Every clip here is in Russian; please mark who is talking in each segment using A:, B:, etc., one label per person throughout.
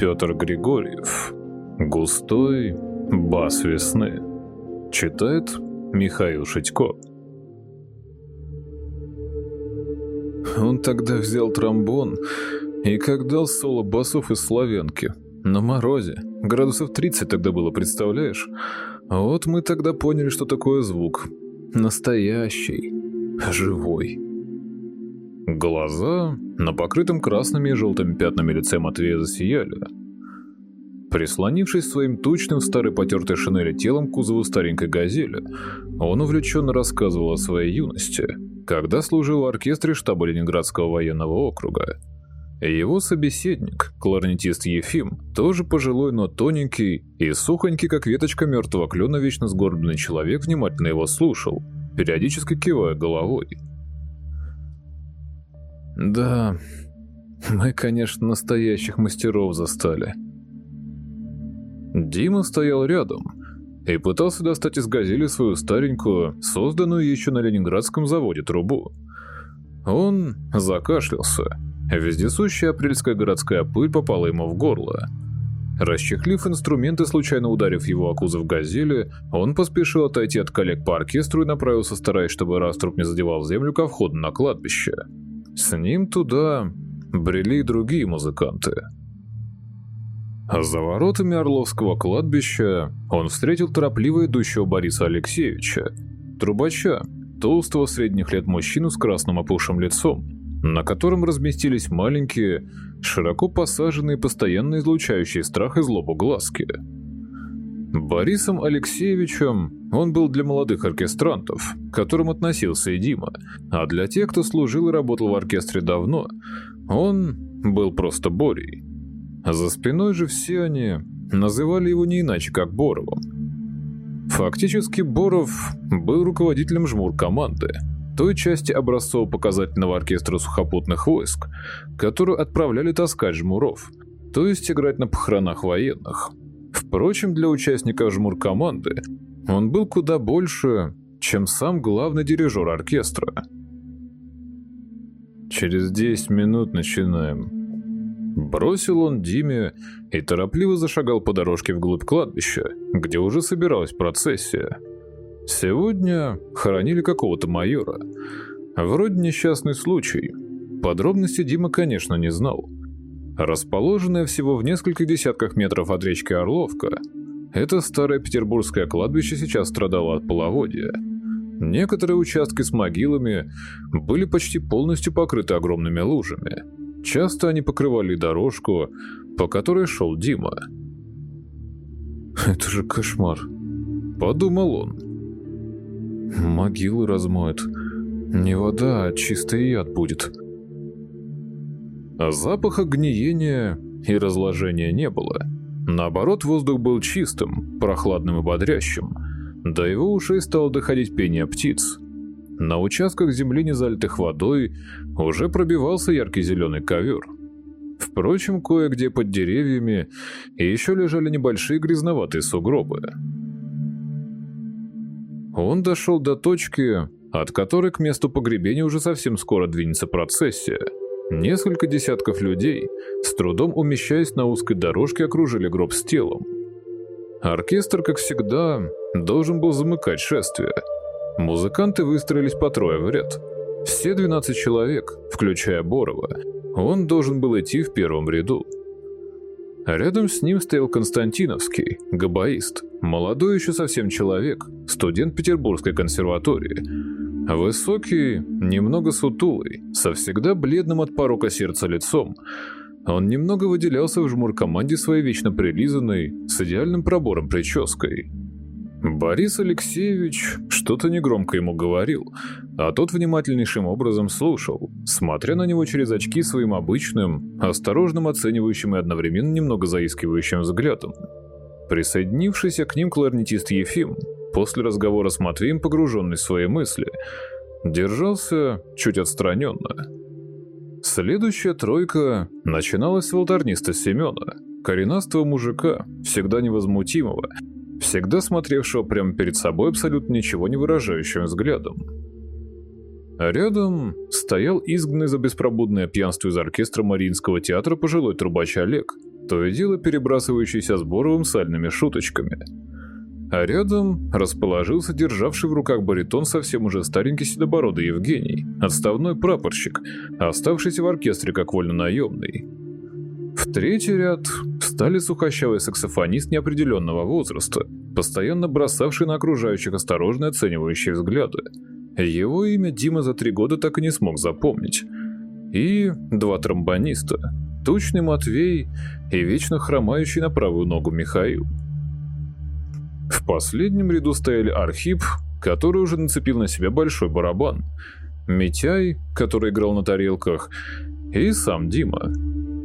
A: Петр Григорьев. Густой бас весны. Читает Михаил Шитько. Он тогда взял тромбон и как дал соло басов из славянки. На морозе. Градусов 30 тогда было, представляешь? Вот мы тогда поняли, что такое звук. Настоящий. Живой. Глаза на покрытом красными и желтыми пятнами лице Матвея засияли. Прислонившись своим тучным в старой потертой шинели телом к кузову старенькой «Газели», он увлеченно рассказывал о своей юности, когда служил в оркестре штаба Ленинградского военного округа. Его собеседник, кларнетист Ефим, тоже пожилой, но тоненький и сухонький, как веточка мертвого клена, вечно сгорбленный человек, внимательно его слушал, периодически кивая головой. «Да, мы, конечно, настоящих мастеров застали», Дима стоял рядом и пытался достать из газели свою старенькую, созданную еще на ленинградском заводе трубу. Он закашлялся. Вездесущая апрельская городская пыль попала ему в горло. Расчехлив инструменты, случайно ударив его о кузов газели, он поспешил отойти от коллег по оркестру и направился, стараясь, чтобы раструб не задевал землю ко входу на кладбище. С ним туда брели другие музыканты – за воротами Орловского кладбища он встретил торопливо идущего Бориса Алексеевича, трубача, толстого средних лет мужчину с красным опухшим лицом, на котором разместились маленькие, широко посаженные, постоянно излучающие страх и злобу глазки. Борисом Алексеевичем он был для молодых оркестрантов, к которым относился и Дима, а для тех, кто служил и работал в оркестре давно, он был просто Борей. За спиной же все они называли его не иначе, как Боровым. Фактически Боров был руководителем жмур-команды, той части образцово-показательного оркестра сухопутных войск, которую отправляли таскать жмуров, то есть играть на похоронах военных. Впрочем, для участников жмур-команды он был куда больше, чем сам главный дирижер оркестра. «Через 10 минут начинаем», Бросил он Диме и торопливо зашагал по дорожке вглубь кладбища, где уже собиралась процессия. Сегодня хоронили какого-то майора. Вроде несчастный случай. Подробности Дима, конечно, не знал. Расположенное всего в нескольких десятках метров от речки Орловка, это старое петербургское кладбище сейчас страдало от половодья. Некоторые участки с могилами были почти полностью покрыты огромными лужами – Часто они покрывали дорожку, по которой шел Дима. «Это же кошмар», — подумал он. «Могилы размоют. Не вода, а чистый яд будет». Запаха гниения и разложения не было. Наоборот, воздух был чистым, прохладным и бодрящим. До его ушей стало доходить пение птиц. На участках земли, не залитых водой, уже пробивался яркий зеленый ковер. Впрочем, кое-где под деревьями еще лежали небольшие грязноватые сугробы. Он дошел до точки, от которой к месту погребения уже совсем скоро двинется процессия. Несколько десятков людей, с трудом умещаясь на узкой дорожке, окружили гроб с телом. Оркестр, как всегда, должен был замыкать шествие – Музыканты выстроились по трое в ряд. Все 12 человек, включая Борова. Он должен был идти в первом ряду. Рядом с ним стоял Константиновский, габаист, молодой еще совсем человек, студент Петербургской консерватории. Высокий, немного сутулый, со всегда бледным от порока сердца лицом. Он немного выделялся в жмур-команде своей вечно прилизанной, с идеальным пробором прической. Борис Алексеевич что-то негромко ему говорил, а тот внимательнейшим образом слушал, смотря на него через очки своим обычным, осторожным оценивающим и одновременно немного заискивающим взглядом. Присоединившийся к ним кларнетист Ефим, после разговора с Матвеем, погруженный в свои мысли, держался чуть отстраненно. Следующая тройка начиналась с волторниста Семена, коренастого мужика, всегда невозмутимого, всегда смотревшего прямо перед собой абсолютно ничего не выражающим взглядом. Рядом стоял изгнанный за беспробудное пьянство из оркестра Мариинского театра пожилой трубач Олег, то и дело перебрасывающийся с Боровым сальными шуточками. А рядом расположился державший в руках баритон совсем уже старенький седобородый Евгений, отставной прапорщик, оставшийся в оркестре как вольно-наемный. В третий ряд встали сухощавый саксофонист неопределенного возраста, постоянно бросавший на окружающих осторожно оценивающие взгляды. Его имя Дима за три года так и не смог запомнить. И два тромбониста, тучный Матвей и вечно хромающий на правую ногу Михаил. В последнем ряду стояли Архип, который уже нацепил на себя большой барабан, Митяй, который играл на тарелках, и сам Дима.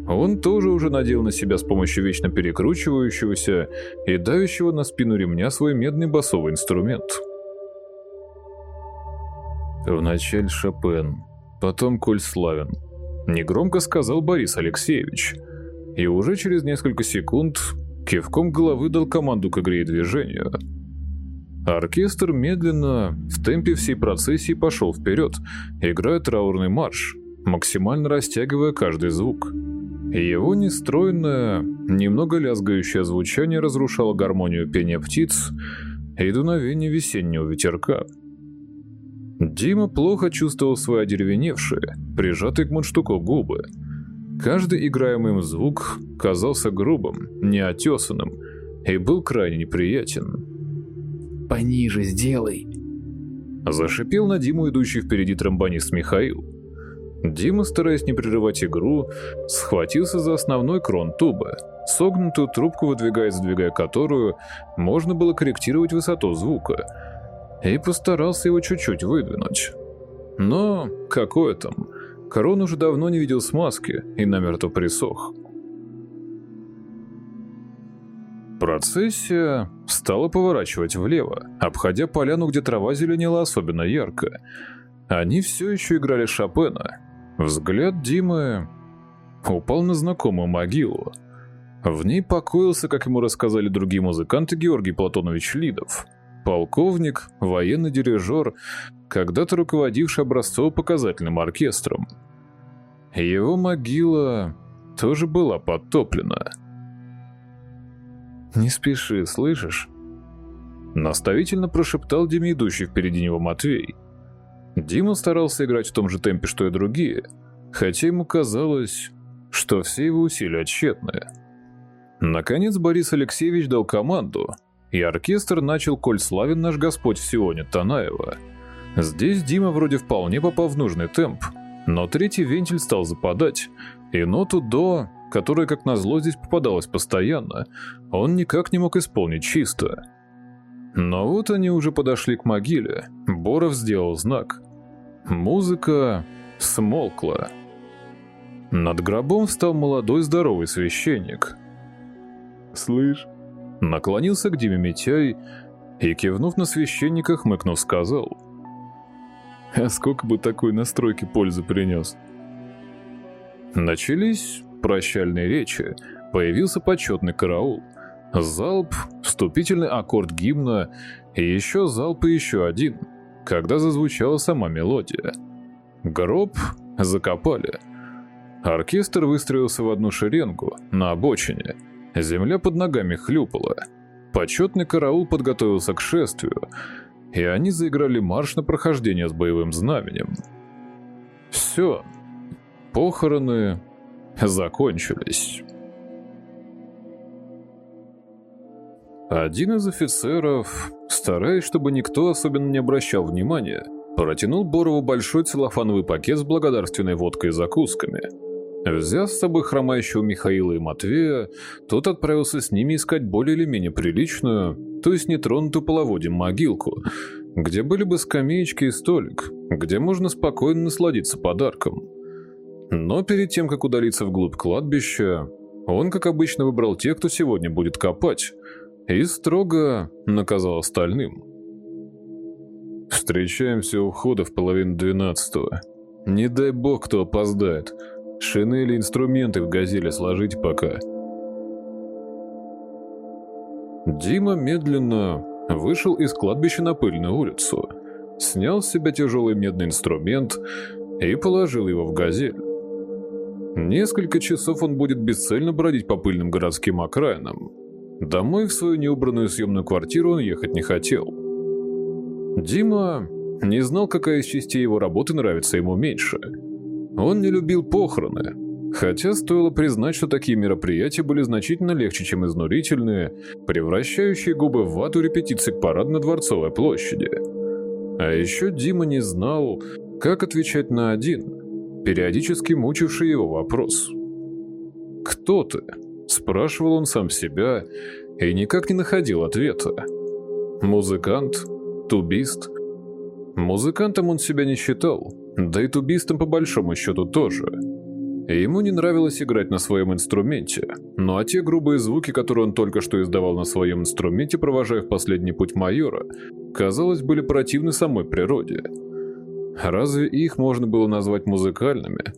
A: Он тоже уже надел на себя с помощью вечно перекручивающегося и давящего на спину ремня свой медный басовый инструмент. Вначале Шопен, потом Коль Славин, негромко сказал Борис Алексеевич, и уже через несколько секунд кивком головы дал команду к игре и движению. Оркестр медленно, в темпе всей процессии пошел вперед, играя траурный марш, максимально растягивая каждый звук – его нестройное, немного лязгающее звучание разрушало гармонию пения птиц и дуновение весеннего ветерка. Дима плохо чувствовал свои одеревеневшие, прижатые к мундштуку губы. Каждый играемый им звук казался грубым, неотесанным и был крайне неприятен.
B: «Пониже сделай!»
A: Зашипел на Диму идущий впереди тромбонист Михаил. Дима, стараясь не прерывать игру, схватился за основной крон тубы, согнутую трубку выдвигая-задвигая которую можно было корректировать высоту звука, и постарался его чуть-чуть выдвинуть. Но какое там, крон уже давно не видел смазки и намертво присох. Процессия стала поворачивать влево, обходя поляну, где трава зеленела особенно ярко. Они все еще играли Шопена, Взгляд Димы упал на знакомую могилу. В ней покоился, как ему рассказали другие музыканты, Георгий Платонович Лидов. Полковник, военный дирижер, когда-то руководивший образцово-показательным оркестром. Его могила тоже была подтоплена. «Не спеши, слышишь?» Наставительно прошептал Диме идущий впереди него Матвей. Дима старался играть в том же темпе, что и другие, хотя ему казалось, что все его усилия тщетны. Наконец Борис Алексеевич дал команду, и оркестр начал «Коль славен наш Господь в Сионе» Танаева. Здесь Дима вроде вполне попал в нужный темп, но третий вентиль стал западать, и ноту «до», которая, как назло, здесь попадалась постоянно, он никак не мог исполнить чисто. Но вот они уже подошли к могиле, Боров сделал знак. Музыка смолкла. Над гробом встал молодой здоровый священник. «Слышь?» Наклонился к Диме Митяй и, кивнув на священника, хмыкнув, сказал. «А сколько бы такой настройки пользы принес?» Начались прощальные речи, появился почетный караул. Залп, вступительный аккорд гимна и еще залп и еще один — когда зазвучала сама мелодия. Гроб закопали. Оркестр выстроился в одну шеренгу, на обочине. Земля под ногами хлюпала. Почетный караул подготовился к шествию, и они заиграли марш на прохождение с боевым знаменем. Все. Похороны закончились. Один из офицеров, стараясь, чтобы никто особенно не обращал внимания, протянул Борову большой целлофановый пакет с благодарственной водкой и закусками. Взяв с собой хромающего Михаила и Матвея, тот отправился с ними искать более или менее приличную, то есть нетронутую половодьем могилку, где были бы скамеечки и столик, где можно спокойно насладиться подарком. Но перед тем, как удалиться вглубь кладбища, он, как обычно, выбрал тех, кто сегодня будет копать – и строго наказал остальным. «Встречаемся у входа в половину двенадцатого. Не дай бог, кто опоздает. Шинели инструменты в газеле сложить пока». Дима медленно вышел из кладбища на пыльную улицу, снял с себя тяжелый медный инструмент и положил его в газель. Несколько часов он будет бесцельно бродить по пыльным городским окраинам. Домой в свою неубранную съемную квартиру он ехать не хотел. Дима не знал, какая из частей его работы нравится ему меньше. Он не любил похороны, хотя стоило признать, что такие мероприятия были значительно легче, чем изнурительные, превращающие губы в вату репетиции к парад на Дворцовой площади. А еще Дима не знал, как отвечать на один, периодически мучивший его вопрос. «Кто ты?» – спрашивал он сам себя и никак не находил ответа. «Музыкант? Тубист?» Музыкантом он себя не считал, да и тубистом по большому счету тоже. Ему не нравилось играть на своем инструменте, ну а те грубые звуки, которые он только что издавал на своем инструменте, провожая в последний путь майора, казалось, были противны самой природе. Разве их можно было назвать музыкальными?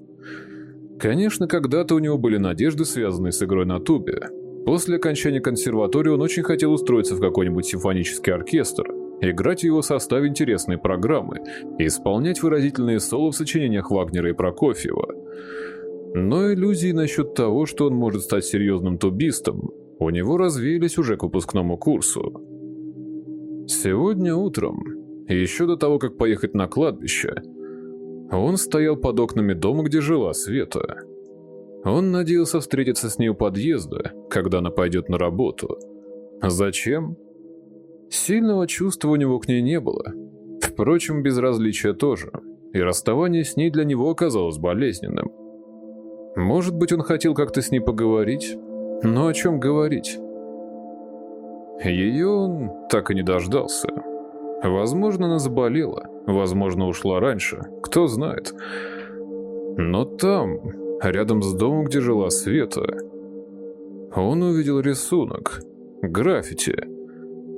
A: Конечно, когда-то у него были надежды, связанные с игрой на тубе. После окончания консерватории он очень хотел устроиться в какой-нибудь симфонический оркестр, играть в его составе интересные программы и исполнять выразительные соло в сочинениях Вагнера и Прокофьева. Но иллюзии насчет того, что он может стать серьезным тубистом, у него развеялись уже к выпускному курсу. Сегодня утром, еще до того, как поехать на кладбище, он стоял под окнами дома, где жила Света. Он надеялся встретиться с ней у подъезда, когда она пойдет на работу. Зачем? Сильного чувства у него к ней не было. Впрочем, безразличия тоже, и расставание с ней для него оказалось болезненным. Может быть, он хотел как-то с ней поговорить? Но о чем говорить? Ее он так и не дождался. Возможно, она заболела, возможно, ушла раньше, кто знает. Но там, рядом с домом, где жила Света, он увидел рисунок, граффити.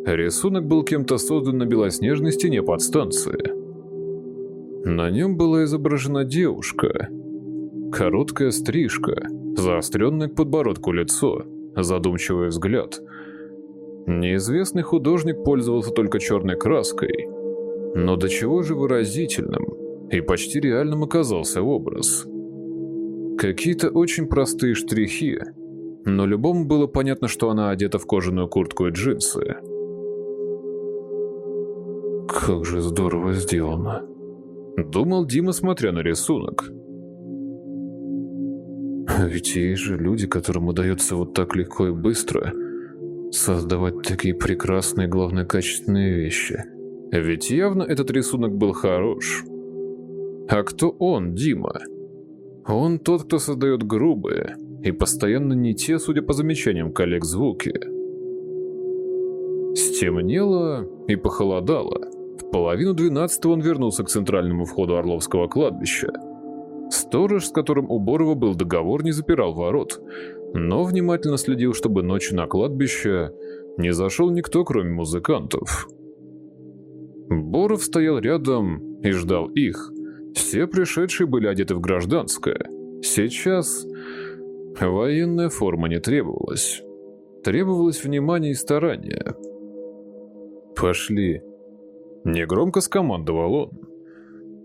A: Рисунок был кем-то создан на белоснежной стене подстанции. На нем была изображена девушка. Короткая стрижка, заостренное к подбородку лицо, задумчивый взгляд — Неизвестный художник пользовался только черной краской, но до чего же выразительным и почти реальным оказался образ. Какие-то очень простые штрихи, но любому было понятно, что она одета в кожаную куртку и джинсы. «Как же здорово сделано», — думал Дима, смотря на рисунок. «Ведь есть же люди, которым удается вот так легко и быстро...» создавать такие прекрасные, главное, качественные вещи. Ведь явно этот рисунок был хорош. А кто он, Дима? Он тот, кто создает грубые и постоянно не те, судя по замечаниям коллег, звуки. Стемнело и похолодало. Половину двенадцатого он вернулся к центральному входу Орловского кладбища. Сторож, с которым у Борова был договор, не запирал ворот, но внимательно следил, чтобы ночью на кладбище не зашел никто, кроме музыкантов. Боров стоял рядом и ждал их. Все пришедшие были одеты в гражданское. Сейчас военная форма не требовалась. Требовалось внимание и старание. «Пошли», — негромко скомандовал он.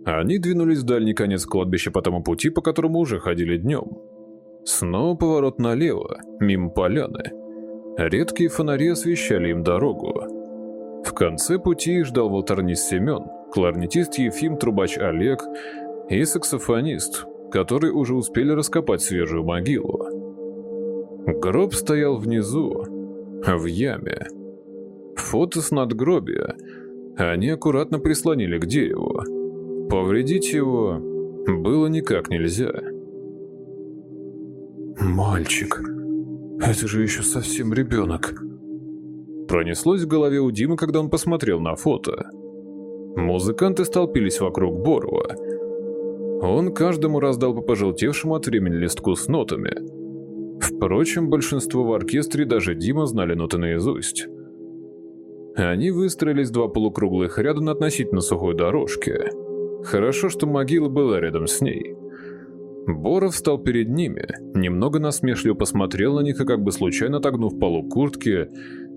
A: Они двинулись в дальний конец кладбища по тому пути, по которому уже ходили днем. Снова поворот налево, мимо поляны. Редкие фонари освещали им дорогу. В конце пути их ждал волторнист Семен, кларнетист Ефим, трубач Олег и саксофонист, которые уже успели раскопать свежую могилу. Гроб стоял внизу, в яме. Фото с надгробия они аккуратно прислонили к дереву. Повредить его было никак нельзя.
B: «Мальчик, это же еще совсем ребенок».
A: Пронеслось в голове у Димы, когда он посмотрел на фото. Музыканты столпились вокруг Борова. Он каждому раздал по пожелтевшему от времени листку с нотами. Впрочем, большинство в оркестре, даже Дима, знали ноты наизусть. Они выстроились два полукруглых ряда на относительно сухой дорожке. Хорошо, что могила была рядом с ней. Боров встал перед ними, немного насмешливо посмотрел на них и как бы случайно отогнув полу куртки,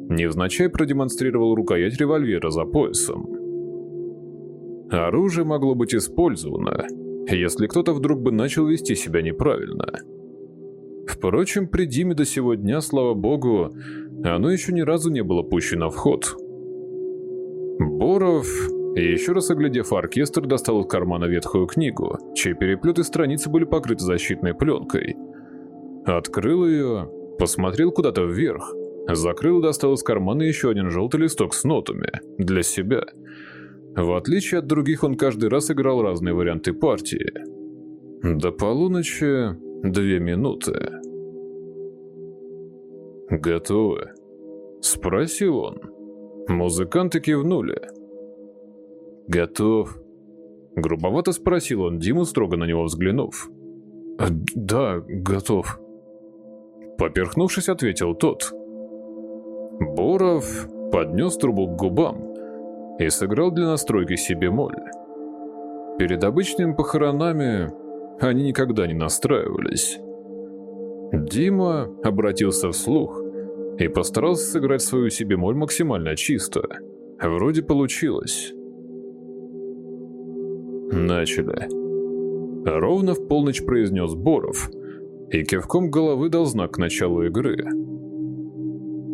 A: невзначай продемонстрировал рукоять револьвера за поясом. Оружие могло быть использовано, если кто-то вдруг бы начал вести себя неправильно. Впрочем, при Диме до сего дня, слава богу, оно еще ни разу не было пущено в ход. Боров, еще раз оглядев оркестр, достал из кармана ветхую книгу, чьи переплеты страницы были покрыты защитной пленкой. Открыл ее, посмотрел куда-то вверх, закрыл и достал из кармана еще один желтый листок с нотами, для себя. В отличие от других, он каждый раз играл разные варианты партии. До полуночи две минуты. «Готовы?» — спросил он. Музыканты кивнули. «Готов?» Грубовато спросил он Диму, строго на него взглянув.
B: «Да, готов».
A: Поперхнувшись, ответил тот. Боров поднес трубу к губам и сыграл для настройки себе моль. Перед обычными похоронами они никогда не настраивались. Дима обратился вслух и постарался сыграть свою себе моль максимально чисто. Вроде получилось. Начали. Ровно в полночь произнес Боров и кивком головы дал знак к началу игры.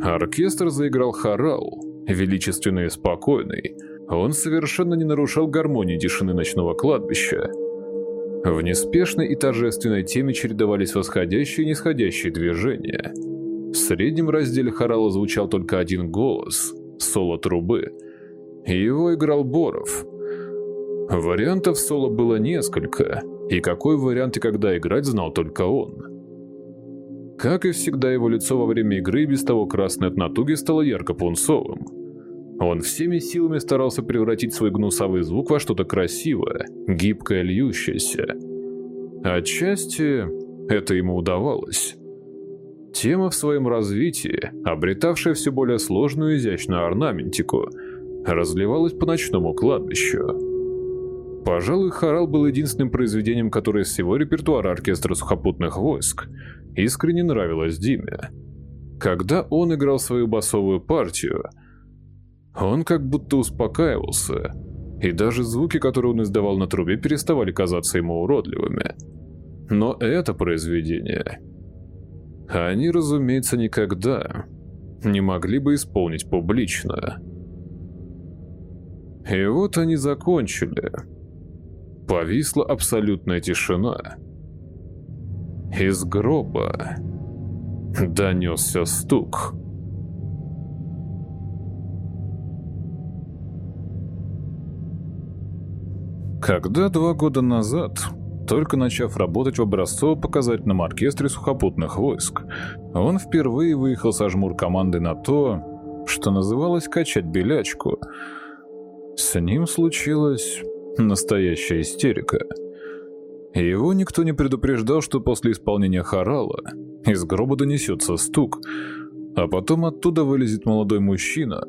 A: Оркестр заиграл хорал, величественный и спокойный. Он совершенно не нарушал гармонии тишины ночного кладбища. В неспешной и торжественной теме чередовались восходящие и нисходящие движения. В среднем разделе хорала звучал только один голос — соло трубы. Его играл Боров. Вариантов соло было несколько, и какой вариант и когда играть знал только он. Как и всегда, его лицо во время игры без того красное от натуги стало ярко-пунцовым. Он всеми силами старался превратить свой гнусавый звук во что-то красивое, гибкое, льющееся. Отчасти это ему удавалось. Тема в своем развитии, обретавшая все более сложную и изящную орнаментику, разливалась по ночному кладбищу. Пожалуй, хорал был единственным произведением, которое из всего репертуара оркестра сухопутных войск искренне нравилось Диме. Когда он играл свою басовую партию – он как будто успокаивался, и даже звуки, которые он издавал на трубе, переставали казаться ему уродливыми. Но это произведение они, разумеется, никогда не могли бы исполнить публично. И вот они закончили. Повисла абсолютная тишина. Из гроба донесся стук. Когда два года назад, только начав работать в образцово-показательном оркестре сухопутных войск, он впервые выехал со жмур команды на то, что называлось «качать белячку», с ним случилась настоящая истерика. Его никто не предупреждал, что после исполнения хорала из гроба донесется стук, а потом оттуда вылезет молодой мужчина,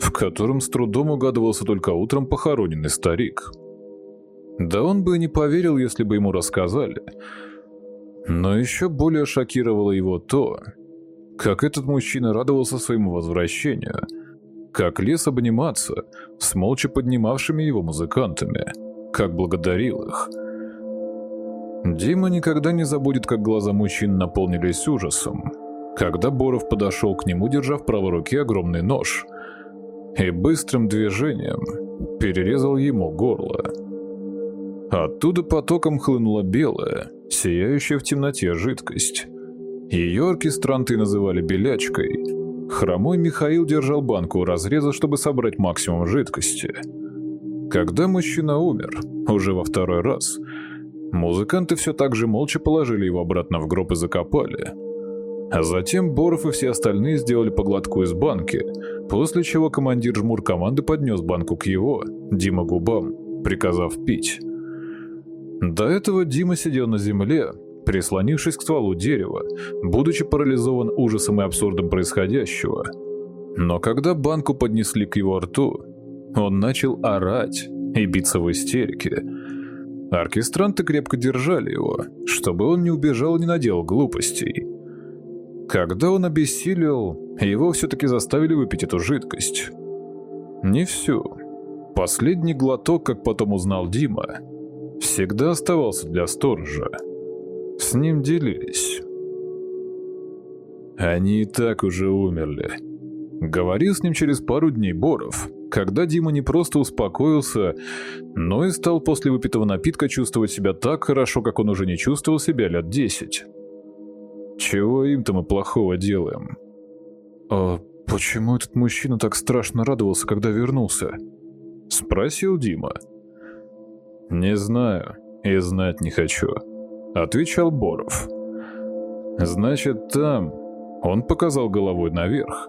A: в котором с трудом угадывался только утром похороненный старик. Да он бы не поверил, если бы ему рассказали. Но еще более шокировало его то, как этот мужчина радовался своему возвращению, как лез обниматься с молча поднимавшими его музыкантами, как благодарил их. Дима никогда не забудет, как глаза мужчин наполнились ужасом, когда Боров подошел к нему, держа в правой руке огромный нож, и быстрым движением перерезал ему горло. Оттуда потоком хлынула белая, сияющая в темноте жидкость. Ее оркестранты называли белячкой. Хромой Михаил держал банку у разреза, чтобы собрать максимум жидкости. Когда мужчина умер, уже во второй раз, музыканты все так же молча положили его обратно в гроб и закопали. А затем Боров и все остальные сделали поглотку из банки, после чего командир жмур команды поднес банку к его, Дима губам, приказав пить. До этого Дима сидел на земле, прислонившись к стволу дерева, будучи парализован ужасом и абсурдом происходящего. Но когда банку поднесли к его рту, он начал орать и биться в истерике. Оркестранты крепко держали его, чтобы он не убежал и не наделал глупостей. Когда он обессилел, его все-таки заставили выпить эту жидкость. Не всю. Последний глоток, как потом узнал Дима, всегда оставался для сторожа. С ним делились. Они и так уже умерли. Говорил с ним через пару дней Боров, когда Дима не просто успокоился, но и стал после выпитого напитка чувствовать себя так хорошо, как он уже не чувствовал себя лет десять. Чего им-то мы плохого делаем?
B: А почему этот мужчина так страшно радовался, когда вернулся?
A: Спросил Дима. Не знаю и знать не хочу, отвечал Боров. Значит, там он показал головой наверх.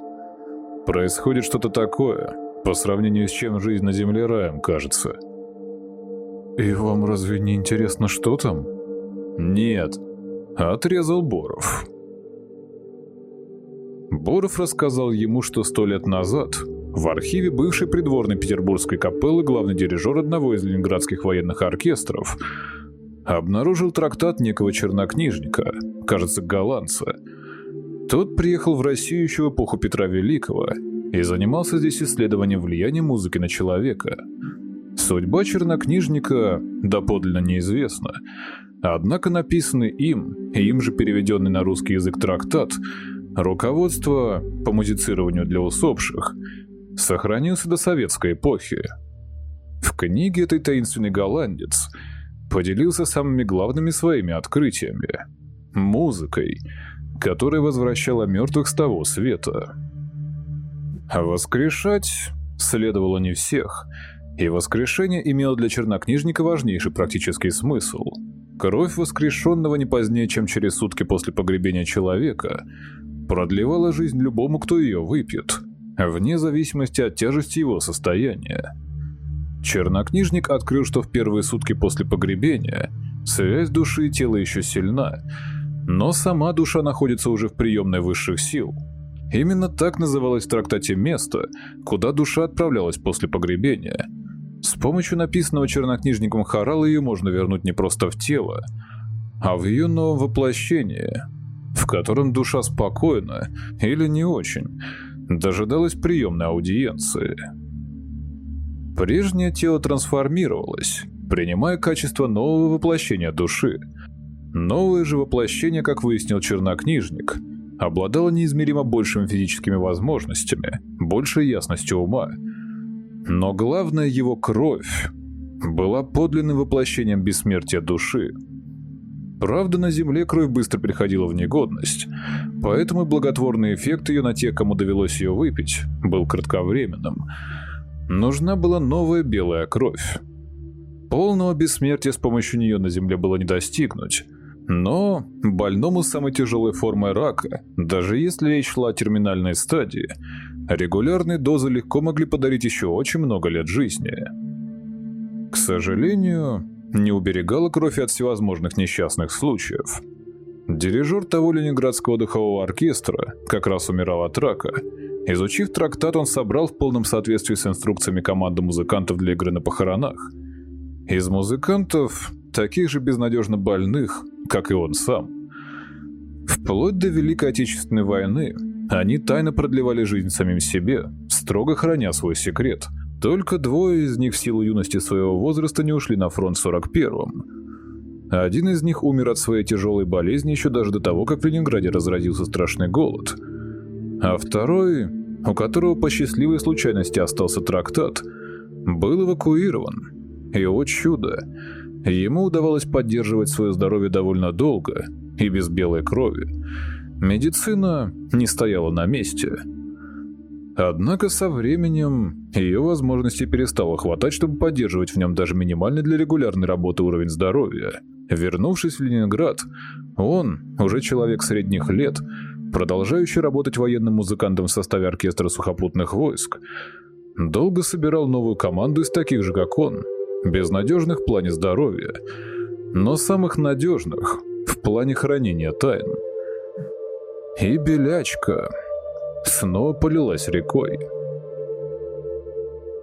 A: Происходит что-то такое, по сравнению с чем жизнь на Земле раем кажется.
B: И вам разве не интересно, что там?
A: Нет, отрезал Боров. Боров рассказал ему, что сто лет назад в архиве бывшей придворной петербургской капеллы главный дирижер одного из ленинградских военных оркестров обнаружил трактат некого чернокнижника, кажется, голландца, тот приехал в Россию еще в эпоху Петра Великого и занимался здесь исследованием влияния музыки на человека. Судьба чернокнижника доподлинно неизвестна, однако написанный им и им же переведенный на русский язык трактат «Руководство по музицированию для усопших» сохранился до советской эпохи. В книге этой таинственный голландец поделился самыми главными своими открытиями – музыкой – которая возвращала мертвых с того света. А воскрешать следовало не всех, и воскрешение имело для чернокнижника важнейший практический смысл. Кровь воскрешенного не позднее, чем через сутки после погребения человека, продлевала жизнь любому, кто ее выпьет, вне зависимости от тяжести его состояния. Чернокнижник открыл, что в первые сутки после погребения связь души и тела еще сильна, но сама душа находится уже в приемной высших сил. Именно так называлось в трактате место, куда душа отправлялась после погребения. С помощью написанного чернокнижником хорала ее можно вернуть не просто в тело, а в ее новом воплощении, в котором душа спокойно, или не очень, дожидалась приемной аудиенции. Прежнее тело трансформировалось, принимая качество нового воплощения души – Новое же воплощение, как выяснил чернокнижник, обладало неизмеримо большими физическими возможностями, большей ясностью ума. Но главное его кровь была подлинным воплощением бессмертия души. Правда, на Земле кровь быстро приходила в негодность, поэтому благотворный эффект ее на тех, кому довелось ее выпить, был кратковременным. Нужна была новая белая кровь. Полного бессмертия с помощью нее на Земле было не достигнуть, но больному с самой тяжелой формой рака, даже если речь шла о терминальной стадии, регулярные дозы легко могли подарить еще очень много лет жизни. К сожалению, не уберегала кровь от всевозможных несчастных случаев. Дирижер того ленинградского духового оркестра как раз умирал от рака. Изучив трактат, он собрал в полном соответствии с инструкциями команды музыкантов для игры на похоронах. Из музыкантов, таких же безнадежно больных, как и он сам. Вплоть до Великой Отечественной войны они тайно продлевали жизнь самим себе, строго храня свой секрет. Только двое из них в силу юности своего возраста не ушли на фронт в 41-м. Один из них умер от своей тяжелой болезни еще даже до того, как в Ленинграде разразился страшный голод. А второй, у которого по счастливой случайности остался трактат, был эвакуирован. И, о чудо, Ему удавалось поддерживать свое здоровье довольно долго и без белой крови. Медицина не стояла на месте. Однако со временем ее возможностей перестало хватать, чтобы поддерживать в нем даже минимальный для регулярной работы уровень здоровья. Вернувшись в Ленинград, он, уже человек средних лет, продолжающий работать военным музыкантом в составе оркестра сухопутных войск, долго собирал новую команду из таких же, как он, безнадежных в плане здоровья, но самых надежных в плане хранения тайн. И белячка снова полилась рекой.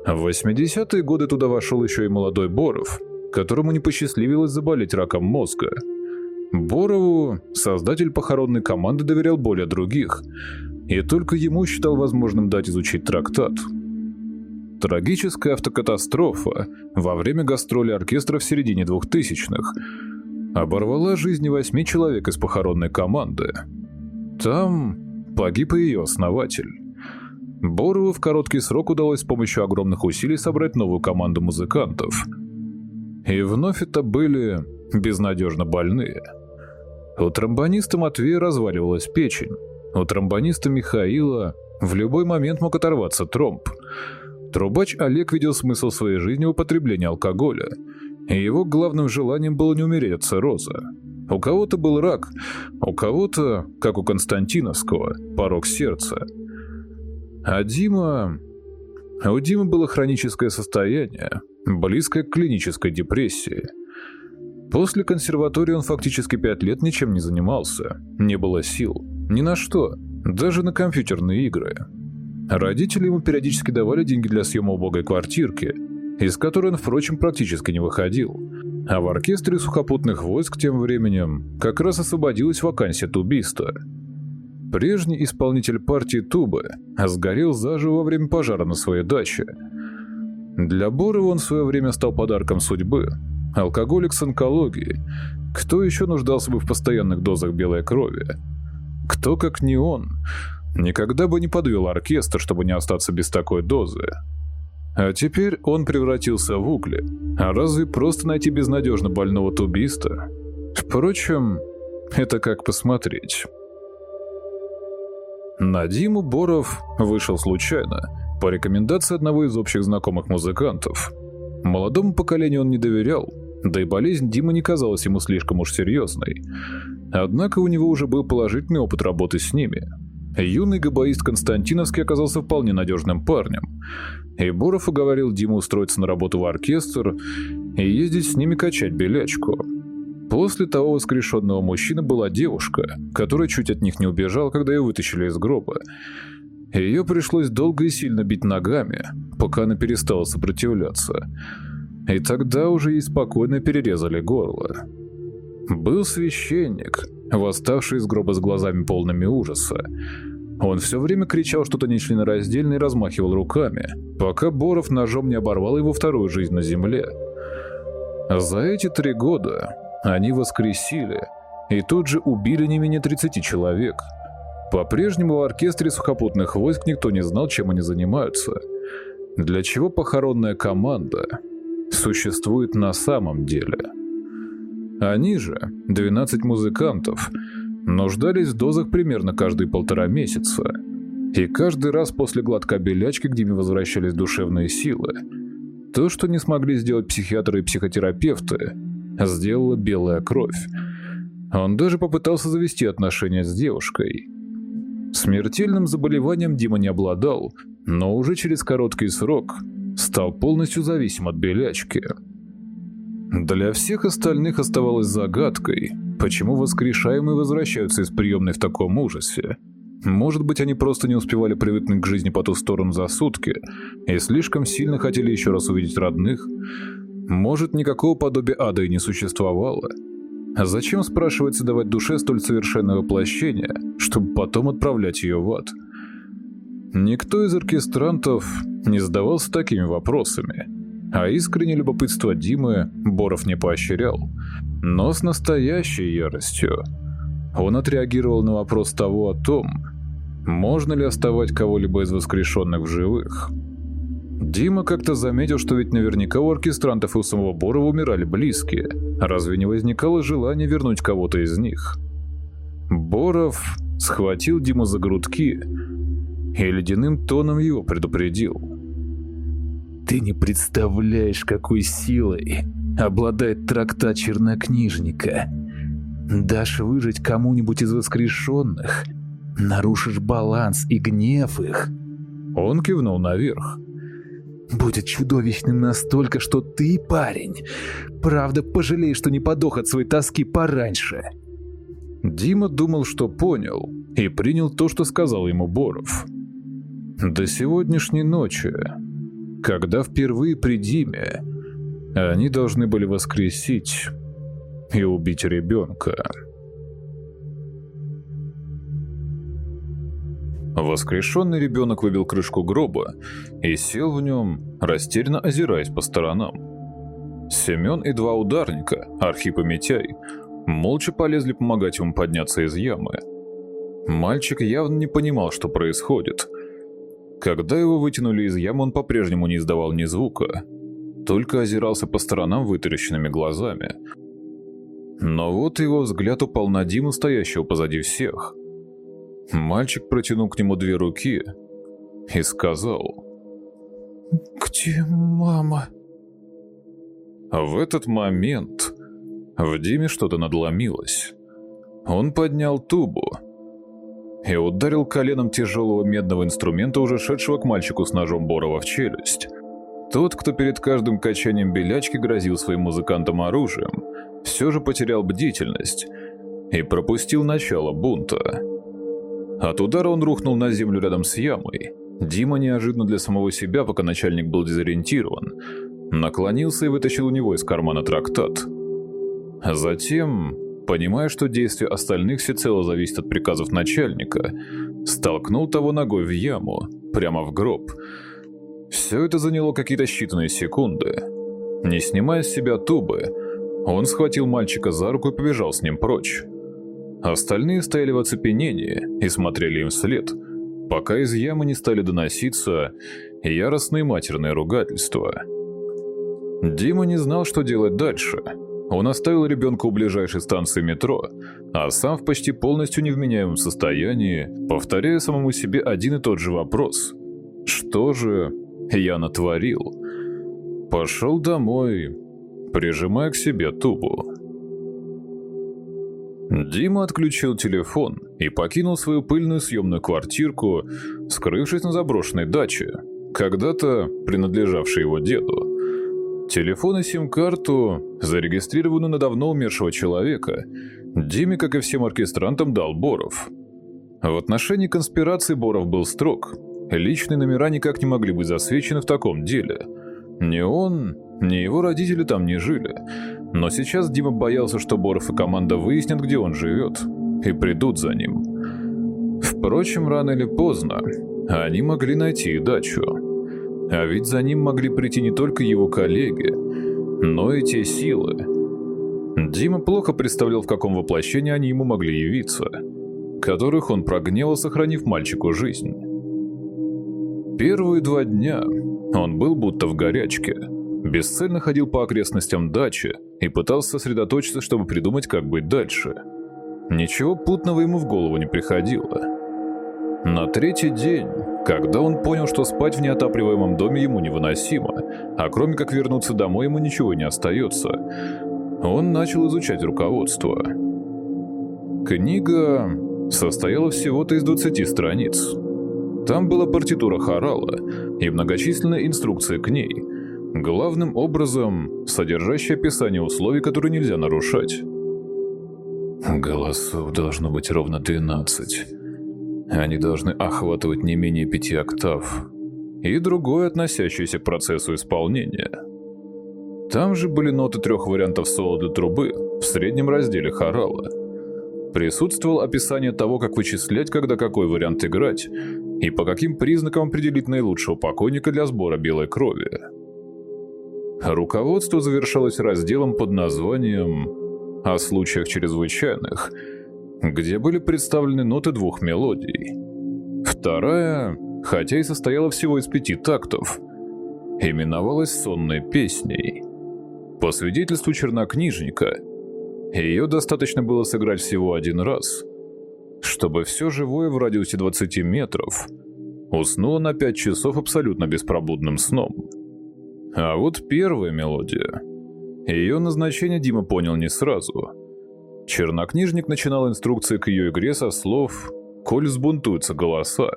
A: В 80-е годы туда вошел еще и молодой Боров, которому не посчастливилось заболеть раком мозга. Борову создатель похоронной команды доверял более других, и только ему считал возможным дать изучить трактат – Трагическая автокатастрофа во время гастроли оркестра в середине 2000-х оборвала жизни восьми человек из похоронной команды. Там погиб и ее основатель. Борову в короткий срок удалось с помощью огромных усилий собрать новую команду музыкантов. И вновь это были безнадежно больные. У тромбониста Матвея разваливалась печень. У тромбониста Михаила в любой момент мог оторваться тромб. Трубач Олег видел смысл своей жизни в употреблении алкоголя, и его главным желанием было не умереть от цирроза. У кого-то был рак, у кого-то, как у Константиновского, порог сердца. А Дима... У Димы было хроническое состояние, близкое к клинической депрессии. После консерватории он фактически пять лет ничем не занимался, не было сил, ни на что, даже на компьютерные игры. Родители ему периодически давали деньги для съема убогой квартирки, из которой он, впрочем, практически не выходил. А в оркестре сухопутных войск тем временем как раз освободилась вакансия тубиста. Прежний исполнитель партии Тубы сгорел заживо во время пожара на своей даче. Для Борова он в свое время стал подарком судьбы. Алкоголик с онкологией. Кто еще нуждался бы в постоянных дозах белой крови? Кто, как не он, Никогда бы не подвел оркестр, чтобы не остаться без такой дозы. А теперь он превратился в угли. А разве просто найти безнадежно больного тубиста? Впрочем, это как посмотреть. На Диму Боров вышел случайно, по рекомендации одного из общих знакомых музыкантов. Молодому поколению он не доверял, да и болезнь Димы не казалась ему слишком уж серьезной. Однако у него уже был положительный опыт работы с ними – Юный габаист Константиновский оказался вполне надежным парнем. И Буров уговорил Диму устроиться на работу в оркестр и ездить с ними качать белячку. После того воскрешенного мужчины была девушка, которая чуть от них не убежала, когда ее вытащили из гроба. Ее пришлось долго и сильно бить ногами, пока она перестала сопротивляться. И тогда уже ей спокойно перерезали горло. Был священник, восставший из гроба с глазами полными ужаса. Он все время кричал что-то нечленораздельное и размахивал руками, пока Боров ножом не оборвал его вторую жизнь на земле. За эти три года они воскресили и тут же убили не менее 30 человек. По-прежнему в оркестре сухопутных войск никто не знал, чем они занимаются. Для чего похоронная команда существует на самом деле – они же, 12 музыкантов, нуждались в дозах примерно каждые полтора месяца. И каждый раз после глотка белячки к Диме возвращались душевные силы. То, что не смогли сделать психиатры и психотерапевты, сделала белая кровь. Он даже попытался завести отношения с девушкой. Смертельным заболеванием Дима не обладал, но уже через короткий срок стал полностью зависим от белячки – для всех остальных оставалось загадкой, почему воскрешаемые возвращаются из приемной в таком ужасе. Может быть, они просто не успевали привыкнуть к жизни по ту сторону за сутки и слишком сильно хотели еще раз увидеть родных. Может, никакого подобия ада и не существовало. Зачем, спрашивается, давать душе столь совершенное воплощение, чтобы потом отправлять ее в ад? Никто из оркестрантов не задавался такими вопросами – а искреннее любопытство Димы Боров не поощрял, но с настоящей яростью. Он отреагировал на вопрос того о том, можно ли оставать кого-либо из воскрешенных в живых. Дима как-то заметил, что ведь наверняка у оркестрантов и у самого Борова умирали близкие. Разве не возникало желания вернуть кого-то из них? Боров схватил Диму за грудки и ледяным тоном его предупредил.
C: Ты не представляешь, какой силой обладает трактат чернокнижника. Дашь выжить кому-нибудь из воскрешенных, нарушишь баланс и гнев их.
A: Он кивнул наверх.
C: Будет чудовищным настолько, что ты, парень, правда пожалеешь, что не подох от своей тоски пораньше.
A: Дима думал, что понял, и принял то, что сказал ему Боров. До сегодняшней ночи когда впервые при Диме они должны были воскресить и убить ребенка. Воскрешенный ребенок выбил крышку гроба и сел в нем, растерянно озираясь по сторонам. Семен и два ударника, Архип и Митяй, молча полезли помогать ему подняться из ямы. Мальчик явно не понимал, что происходит. Когда его вытянули из ямы, он по-прежнему не издавал ни звука, только озирался по сторонам вытаращенными глазами. Но вот его взгляд упал на Диму, стоящего позади всех. Мальчик протянул к нему две руки и сказал
B: «Где мама?»
A: В этот момент в Диме что-то надломилось. Он поднял тубу и ударил коленом тяжелого медного инструмента, уже шедшего к мальчику с ножом Борова в челюсть. Тот, кто перед каждым качанием белячки грозил своим музыкантам оружием, все же потерял бдительность и пропустил начало бунта. От удара он рухнул на землю рядом с ямой. Дима неожиданно для самого себя, пока начальник был дезориентирован, наклонился и вытащил у него из кармана трактат. Затем, понимая, что действия остальных всецело зависит от приказов начальника, столкнул того ногой в яму, прямо в гроб. Все это заняло какие-то считанные секунды. Не снимая с себя тубы, он схватил мальчика за руку и побежал с ним прочь. Остальные стояли в оцепенении и смотрели им вслед, пока из ямы не стали доноситься яростные матерные ругательства. Дима не знал, что делать дальше. Он оставил ребенка у ближайшей станции метро, а сам в почти полностью невменяемом состоянии, повторяя самому себе один и тот же вопрос. «Что же я натворил?» Пошел домой, прижимая к себе тубу. Дима отключил телефон и покинул свою пыльную съемную квартирку, скрывшись на заброшенной даче, когда-то принадлежавшей его деду. Телефон и сим-карту, зарегистрированную на давно умершего человека, Диме, как и всем оркестрантам, дал Боров. В отношении конспирации Боров был строг. Личные номера никак не могли быть засвечены в таком деле. Ни он, ни его родители там не жили. Но сейчас Дима боялся, что Боров и команда выяснят, где он живет, и придут за ним. Впрочем, рано или поздно они могли найти дачу. А ведь за ним могли прийти не только его коллеги, но и те силы. Дима плохо представлял, в каком воплощении они ему могли явиться, которых он прогневал, сохранив мальчику жизнь. Первые два дня он был будто в горячке – Бесцельно ходил по окрестностям дачи и пытался сосредоточиться, чтобы придумать, как быть дальше. Ничего путного ему в голову не приходило. На третий день, когда он понял, что спать в неотапливаемом доме ему невыносимо, а кроме как вернуться домой ему ничего не остается, он начал изучать руководство. Книга состояла всего-то из 20 страниц. Там была партитура хорала и многочисленные инструкции к ней – Главным образом, содержащее описание условий, которые нельзя нарушать. Голосов должно быть ровно 12. Они должны охватывать не менее пяти октав. И другое, относящееся к процессу исполнения. Там же были ноты трех вариантов соло для трубы в среднем разделе хорала. Присутствовало описание того, как вычислять, когда какой вариант играть, и по каким признакам определить наилучшего покойника для сбора белой крови. Руководство завершалось разделом под названием «О случаях чрезвычайных», где были представлены ноты двух мелодий. Вторая, хотя и состояла всего из пяти тактов, именовалась «Сонной песней». По свидетельству чернокнижника, ее достаточно было сыграть всего один раз, чтобы все живое в радиусе 20 метров уснуло на 5 часов абсолютно беспробудным сном. А вот первая мелодия. Ее назначение Дима понял не сразу. Чернокнижник начинал инструкции к ее игре со слов «Коль сбунтуются голоса».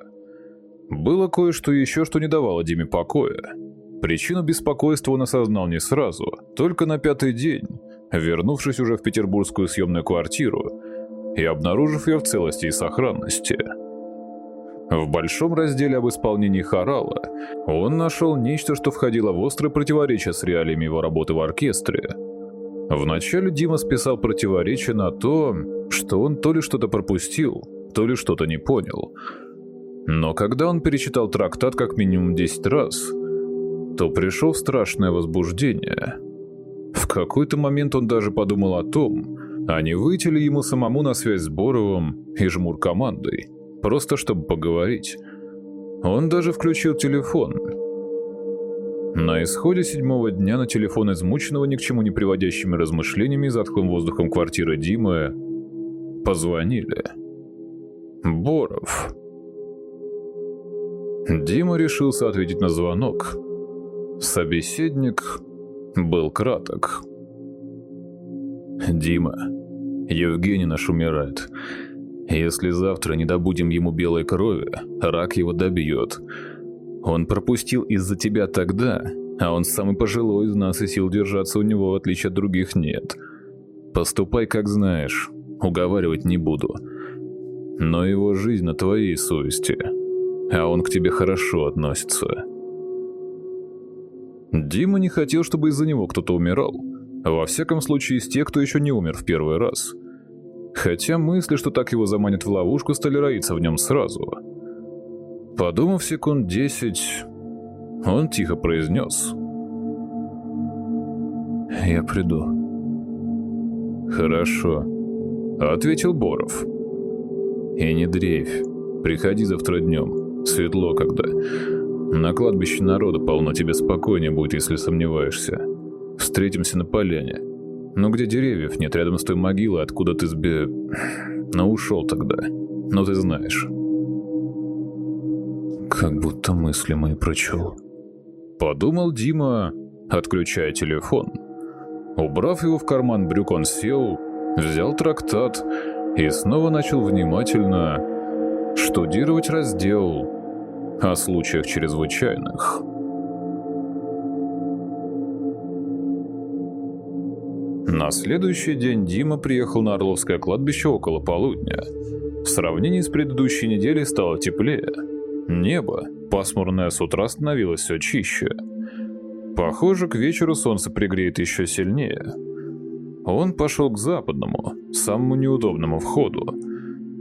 A: Было кое-что еще, что не давало Диме покоя. Причину беспокойства он осознал не сразу, только на пятый день, вернувшись уже в петербургскую съемную квартиру и обнаружив ее в целости и сохранности – в большом разделе об исполнении хорала он нашел нечто, что входило в острое противоречие с реалиями его работы в оркестре. Вначале Дима списал противоречие на то, что он то ли что-то пропустил, то ли что-то не понял. Но когда он перечитал трактат как минимум 10 раз, то пришел страшное возбуждение. В какой-то момент он даже подумал о том, а не выйти ли ему самому на связь с Боровым и жмур командой, просто чтобы поговорить. Он даже включил телефон. На исходе седьмого дня на телефон измученного ни к чему не приводящими размышлениями и затхлым воздухом квартиры Димы позвонили. Боров. Дима решился ответить на звонок. Собеседник был краток. «Дима, Евгений наш умирает. Если завтра не добудем ему белой крови, рак его добьет. Он пропустил из-за тебя тогда, а он самый пожилой из нас, и сил держаться у него, в отличие от других, нет. Поступай, как знаешь, уговаривать не буду. Но его жизнь на твоей совести, а он к тебе хорошо относится». Дима не хотел, чтобы из-за него кто-то умирал. Во всяком случае, из тех, кто еще не умер в первый раз. Хотя мысли, что так его заманят в ловушку, стали роиться в нем сразу. Подумав секунд десять, он тихо произнес. «Я приду». «Хорошо», — ответил Боров. «И не дрейфь. Приходи завтра днем. Светло когда. На кладбище народа полно, тебе спокойнее будет, если сомневаешься. Встретимся на поляне. Но где деревьев нет, рядом с той могилой, откуда ты сбе... Ну, ушел тогда. Но ты знаешь. Как будто мысли мои прочел. Подумал Дима, отключая телефон. Убрав его в карман брюк, он сел, взял трактат и снова начал внимательно штудировать раздел о случаях чрезвычайных. На следующий день Дима приехал на Орловское кладбище около полудня. В сравнении с предыдущей неделей стало теплее. Небо, пасмурное с утра, становилось все чище. Похоже, к вечеру солнце пригреет еще сильнее. Он пошел к западному, самому неудобному входу.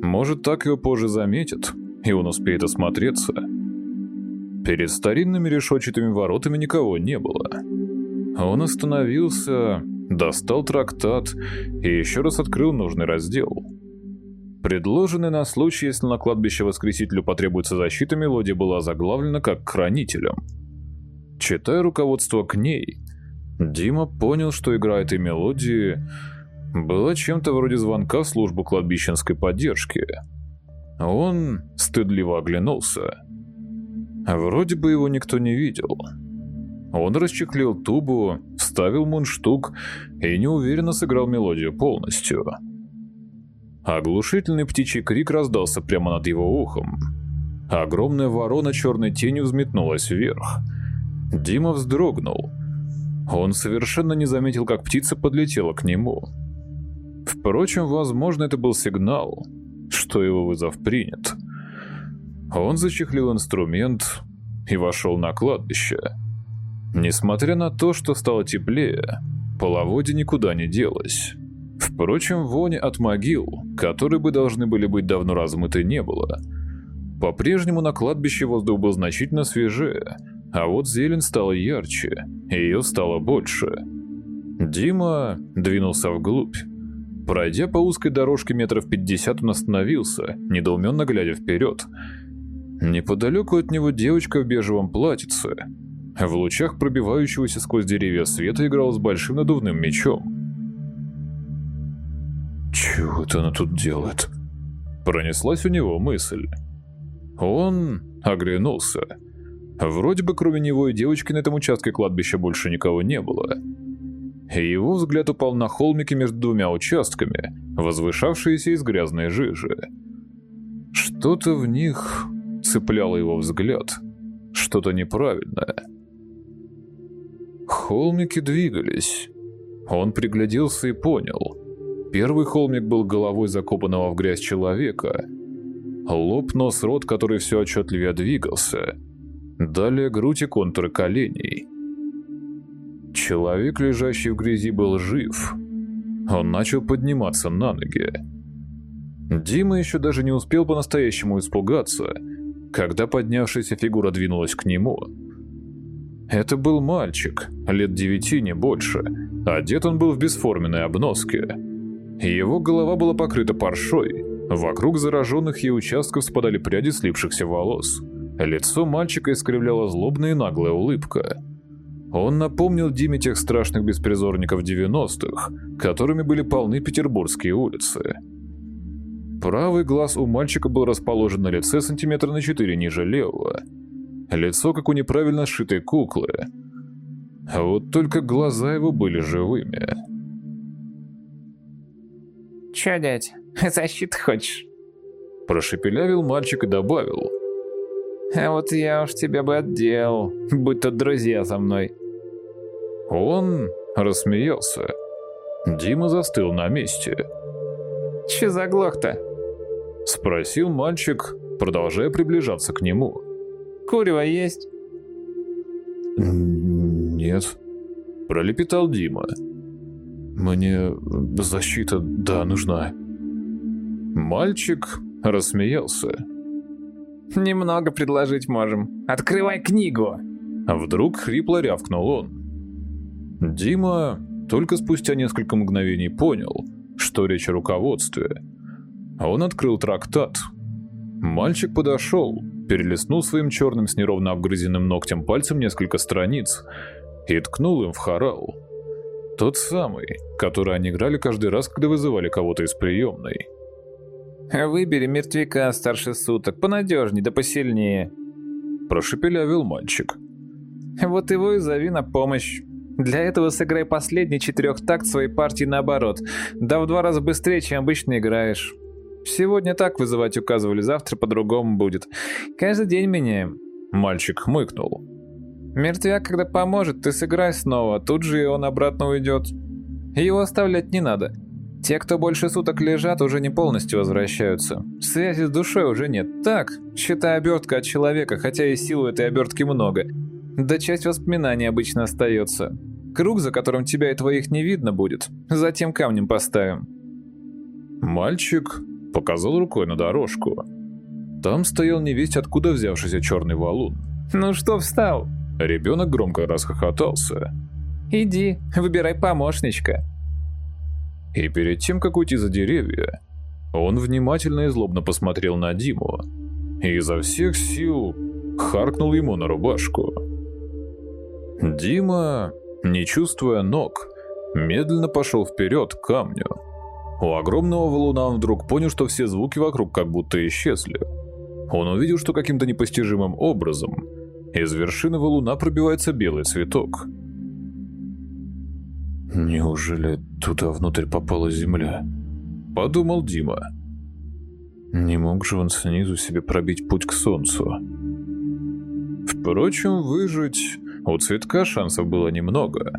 A: Может, так его позже заметят, и он успеет осмотреться. Перед старинными решетчатыми воротами никого не было. Он остановился, достал трактат и еще раз открыл нужный раздел. Предложенный на случай, если на кладбище Воскресителю потребуется защита, мелодия была заглавлена как «Хранителем». Читая руководство к ней, Дима понял, что игра этой мелодии была чем-то вроде звонка в службу кладбищенской поддержки. Он стыдливо оглянулся. Вроде бы его никто не видел. Он расчехлил тубу, вставил мундштук и неуверенно сыграл мелодию полностью. Оглушительный птичий крик раздался прямо над его ухом. Огромная ворона черной тенью взметнулась вверх. Дима вздрогнул. Он совершенно не заметил, как птица подлетела к нему. Впрочем, возможно, это был сигнал, что его вызов принят. Он зачехлил инструмент и вошел на кладбище. Несмотря на то, что стало теплее, половодье никуда не делось. Впрочем, вони от могил, которые бы должны были быть давно размыты, не было. По-прежнему на кладбище воздух был значительно свежее, а вот зелень стала ярче, ее стало больше. Дима двинулся вглубь. Пройдя по узкой дорожке метров пятьдесят, он остановился, недоуменно глядя вперед – Неподалеку от него девочка в бежевом платьице. В лучах пробивающегося сквозь деревья света играл с большим надувным мечом. «Чего это она тут делает?» Пронеслась у него мысль. Он оглянулся. Вроде бы кроме него и девочки на этом участке кладбища больше никого не было. Его взгляд упал на холмики между двумя участками, возвышавшиеся из грязной жижи. Что-то в них цепляло его взгляд. Что-то неправильное. Холмики двигались. Он пригляделся и понял. Первый холмик был головой закопанного в грязь человека. Лоб, нос, рот, который все отчетливее двигался. Далее грудь и контуры коленей. Человек, лежащий в грязи, был жив. Он начал подниматься на ноги. Дима еще даже не успел по-настоящему испугаться – когда поднявшаяся фигура двинулась к нему. Это был мальчик, лет девяти, не больше. Одет он был в бесформенной обноске. Его голова была покрыта паршой. Вокруг зараженных ей участков спадали пряди слипшихся волос. Лицо мальчика искривляла злобная и наглая улыбка. Он напомнил Диме тех страшных беспризорников 90-х, которыми были полны петербургские улицы. Правый глаз у мальчика был расположен на лице сантиметра на 4 ниже левого. Лицо, как у неправильно сшитой куклы. Вот только глаза его были живыми.
D: «Чё, дядь, защиты хочешь?»
A: Прошепелявил мальчик и добавил.
D: «А вот я уж тебя бы отдел, будь то друзья со мной».
A: Он рассмеялся. Дима застыл на месте.
D: «Чё заглох-то?»
A: Спросил мальчик, продолжая приближаться к нему.
D: «Курево есть?»
B: «Нет», —
A: пролепетал Дима.
B: «Мне защита, да, нужна».
A: Мальчик рассмеялся.
D: «Немного предложить можем. Открывай книгу!»
A: Вдруг хрипло рявкнул он. Дима только спустя несколько мгновений понял, что речь о руководстве. Он открыл трактат. Мальчик подошел, перелистнул своим черным с неровно обгрызенным ногтем пальцем несколько страниц и ткнул им в хорал. Тот самый, который они играли каждый раз, когда вызывали кого-то из приемной.
D: «Выбери мертвяка старше суток, понадежней да посильнее», –
A: прошепелявил мальчик.
D: «Вот его и зови на помощь. Для этого сыграй последний четырехтакт своей партии наоборот, да в два раза быстрее, чем обычно играешь. Сегодня так вызывать указывали, завтра по-другому будет. Каждый день меняем».
A: Мальчик хмыкнул.
D: «Мертвяк, когда поможет, ты сыграй снова, тут же и он обратно уйдет. Его оставлять не надо. Те, кто больше суток лежат, уже не полностью возвращаются. Связи с душой уже нет. Так, считай обертка от человека, хотя и сил у этой обертки много. Да часть воспоминаний обычно остается. Круг, за которым тебя и твоих не видно будет, затем камнем поставим.
A: Мальчик показал рукой на дорожку. Там стоял невесть откуда взявшийся черный валун.
D: «Ну что встал?»
A: Ребенок громко расхохотался.
D: «Иди, выбирай помощничка».
A: И перед тем, как уйти за деревья, он внимательно и злобно посмотрел на Диму и изо всех сил харкнул ему на рубашку. Дима, не чувствуя ног, медленно пошел вперед к камню. У огромного валуна он вдруг понял, что все звуки вокруг как будто исчезли. Он увидел, что каким-то непостижимым образом из вершины валуна пробивается белый цветок –
B: Неужели туда внутрь попала земля?
A: Подумал Дима.
B: Не мог же он снизу себе пробить путь к солнцу.
A: Впрочем, выжить у цветка шансов было немного.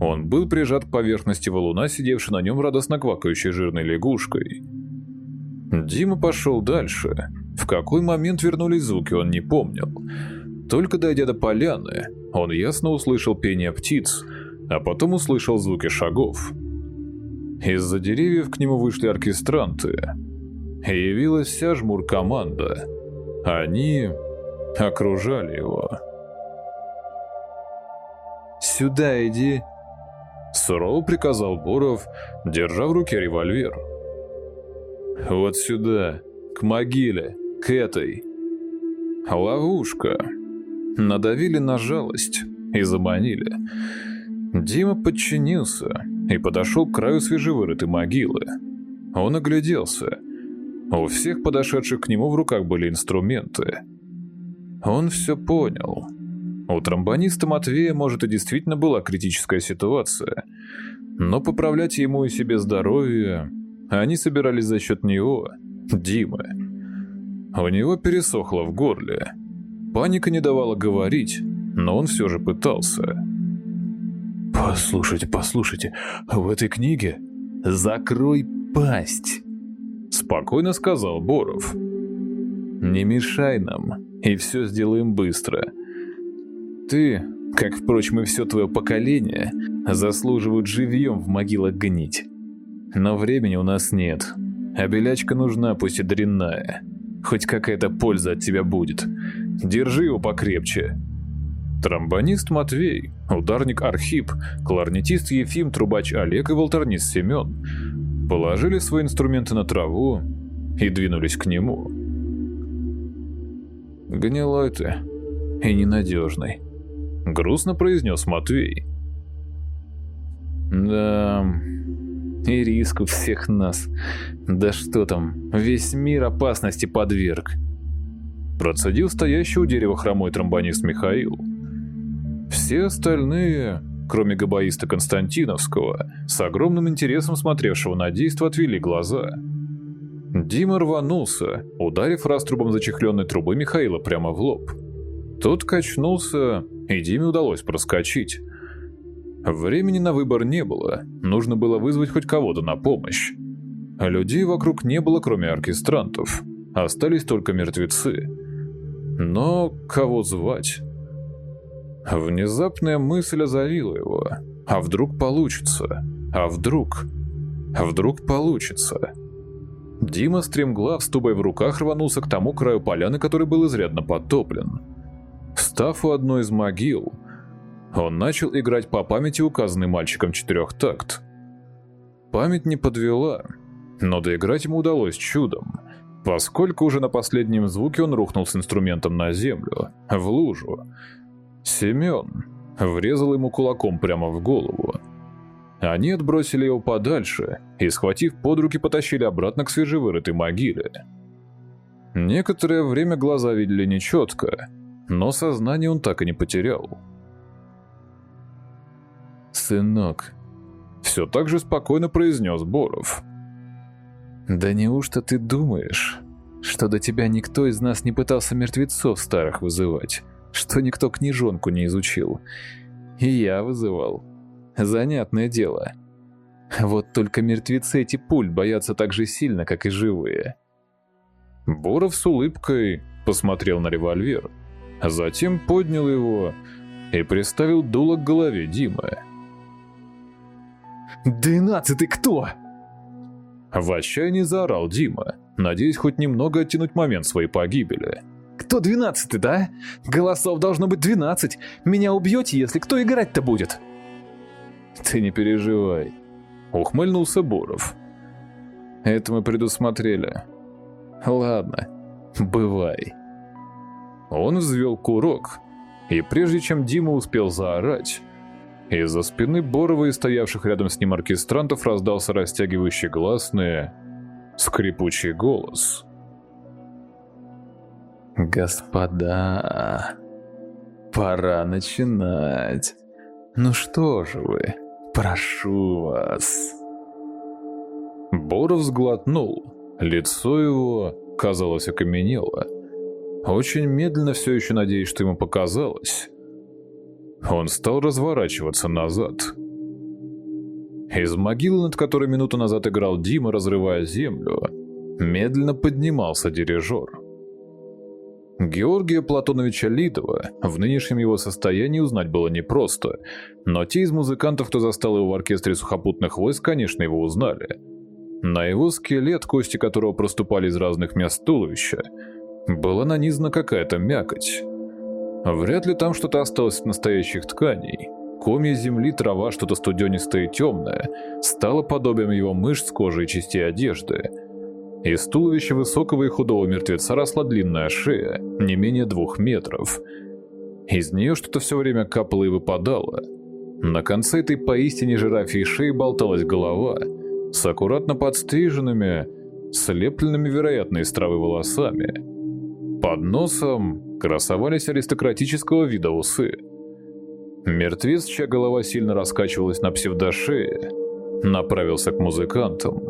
A: Он был прижат к поверхности валуна, сидевшей на нем радостно квакающей жирной лягушкой. Дима пошел дальше. В какой момент вернулись звуки, он не помнил. Только дойдя до поляны, он ясно услышал пение птиц – а потом услышал звуки шагов. Из-за деревьев к нему вышли оркестранты. И явилась вся жмур-команда. Они окружали его.
C: «Сюда иди!»
A: Сурово приказал Буров, держа в руке револьвер. «Вот сюда, к могиле, к этой». Ловушка. Надавили на жалость и заманили. Дима подчинился и подошел к краю свежевырытой могилы. Он огляделся. У всех подошедших к нему в руках были инструменты. Он все понял. У тромбониста Матвея, может, и действительно была критическая ситуация, но поправлять ему и себе здоровье они собирались за счет него, Димы. У него пересохло в горле. Паника не давала говорить, но он все же пытался.
C: «Послушайте, послушайте, в этой книге закрой пасть!»
A: Спокойно сказал Боров. «Не мешай нам, и все сделаем быстро. Ты, как, впрочем, и все твое поколение, заслуживают живьем в могилах гнить. Но времени у нас нет, а белячка нужна, пусть и дрянная. Хоть какая-то польза от тебя будет. Держи его покрепче. Тромбонист Матвей, ударник Архип, кларнетист Ефим, трубач Олег и волторнист Семен положили свои инструменты на траву и двинулись к нему. «Гнилой ты и ненадежный», — грустно произнес Матвей. «Да, и риск у всех нас. Да что там, весь мир опасности подверг». Процедил стоящий у дерева хромой тромбонист Михаил. Все остальные, кроме габаиста Константиновского, с огромным интересом смотревшего на действо, отвели глаза. Дима рванулся, ударив раструбом зачехленной трубы Михаила прямо в лоб. Тот качнулся, и Диме удалось проскочить. Времени на выбор не было, нужно было вызвать хоть кого-то на помощь. Людей вокруг не было, кроме оркестрантов. Остались только мертвецы. Но кого звать? Внезапная мысль озарила его. А вдруг получится? А вдруг? А вдруг получится? Дима стремглав с тубой в руках рванулся к тому краю поляны, который был изрядно подтоплен. Встав у одной из могил, он начал играть по памяти указанный мальчиком четырехтакт. Память не подвела, но доиграть ему удалось чудом, поскольку уже на последнем звуке он рухнул с инструментом на землю, в лужу. Семен врезал ему кулаком прямо в голову. Они отбросили его подальше и, схватив под руки, потащили обратно к свежевырытой могиле. Некоторое время глаза видели нечетко, но сознание он так и не потерял. «Сынок», — все так же спокойно произнес Боров. «Да неужто ты думаешь, что до тебя никто из нас не пытался мертвецов старых вызывать, что никто книжонку не изучил? И я вызывал. Занятное дело. Вот только мертвецы эти пуль боятся так же сильно, как и живые». Боров с улыбкой посмотрел на револьвер, затем поднял его и приставил дуло к голове Димы.
C: «Двенадцатый кто?»
A: В отчаянии заорал Дима, надеясь хоть немного оттянуть момент своей погибели.
C: «Кто двенадцатый, да? Голосов должно быть двенадцать. Меня убьете, если кто играть-то будет?»
A: «Ты не переживай», — ухмыльнулся Боров. «Это мы предусмотрели. Ладно, бывай». Он взвел курок, и прежде чем Дима успел заорать, из-за спины Борова и стоявших рядом с ним оркестрантов раздался растягивающий гласный, скрипучий голос. «Господа, пора начинать. Ну что же вы, прошу вас». Боров сглотнул, лицо его, казалось, окаменело. Очень медленно, все еще надеясь, что ему показалось, он стал разворачиваться назад. Из могилы, над которой минуту назад играл Дима, разрывая землю, медленно поднимался дирижер. Георгия Платоновича Лидова в нынешнем его состоянии узнать было непросто, но те из музыкантов, кто застал его в оркестре сухопутных войск, конечно, его узнали. На его скелет, кости которого проступали из разных мест туловища, была нанизана какая-то мякоть. Вряд ли там что-то осталось от настоящих тканей. Комья земли, трава, что-то студенистое и темное, стало подобием его мышц, кожи и частей одежды. Из туловища высокого и худого мертвеца росла длинная шея, не менее двух метров. Из нее что-то все время капало и выпадало. На конце этой поистине жирафьей шеи болталась голова с аккуратно подстриженными, слепленными, вероятно, из травы волосами. Под носом красовались аристократического вида усы. Мертвец, чья голова сильно раскачивалась на псевдошее, направился к музыкантам.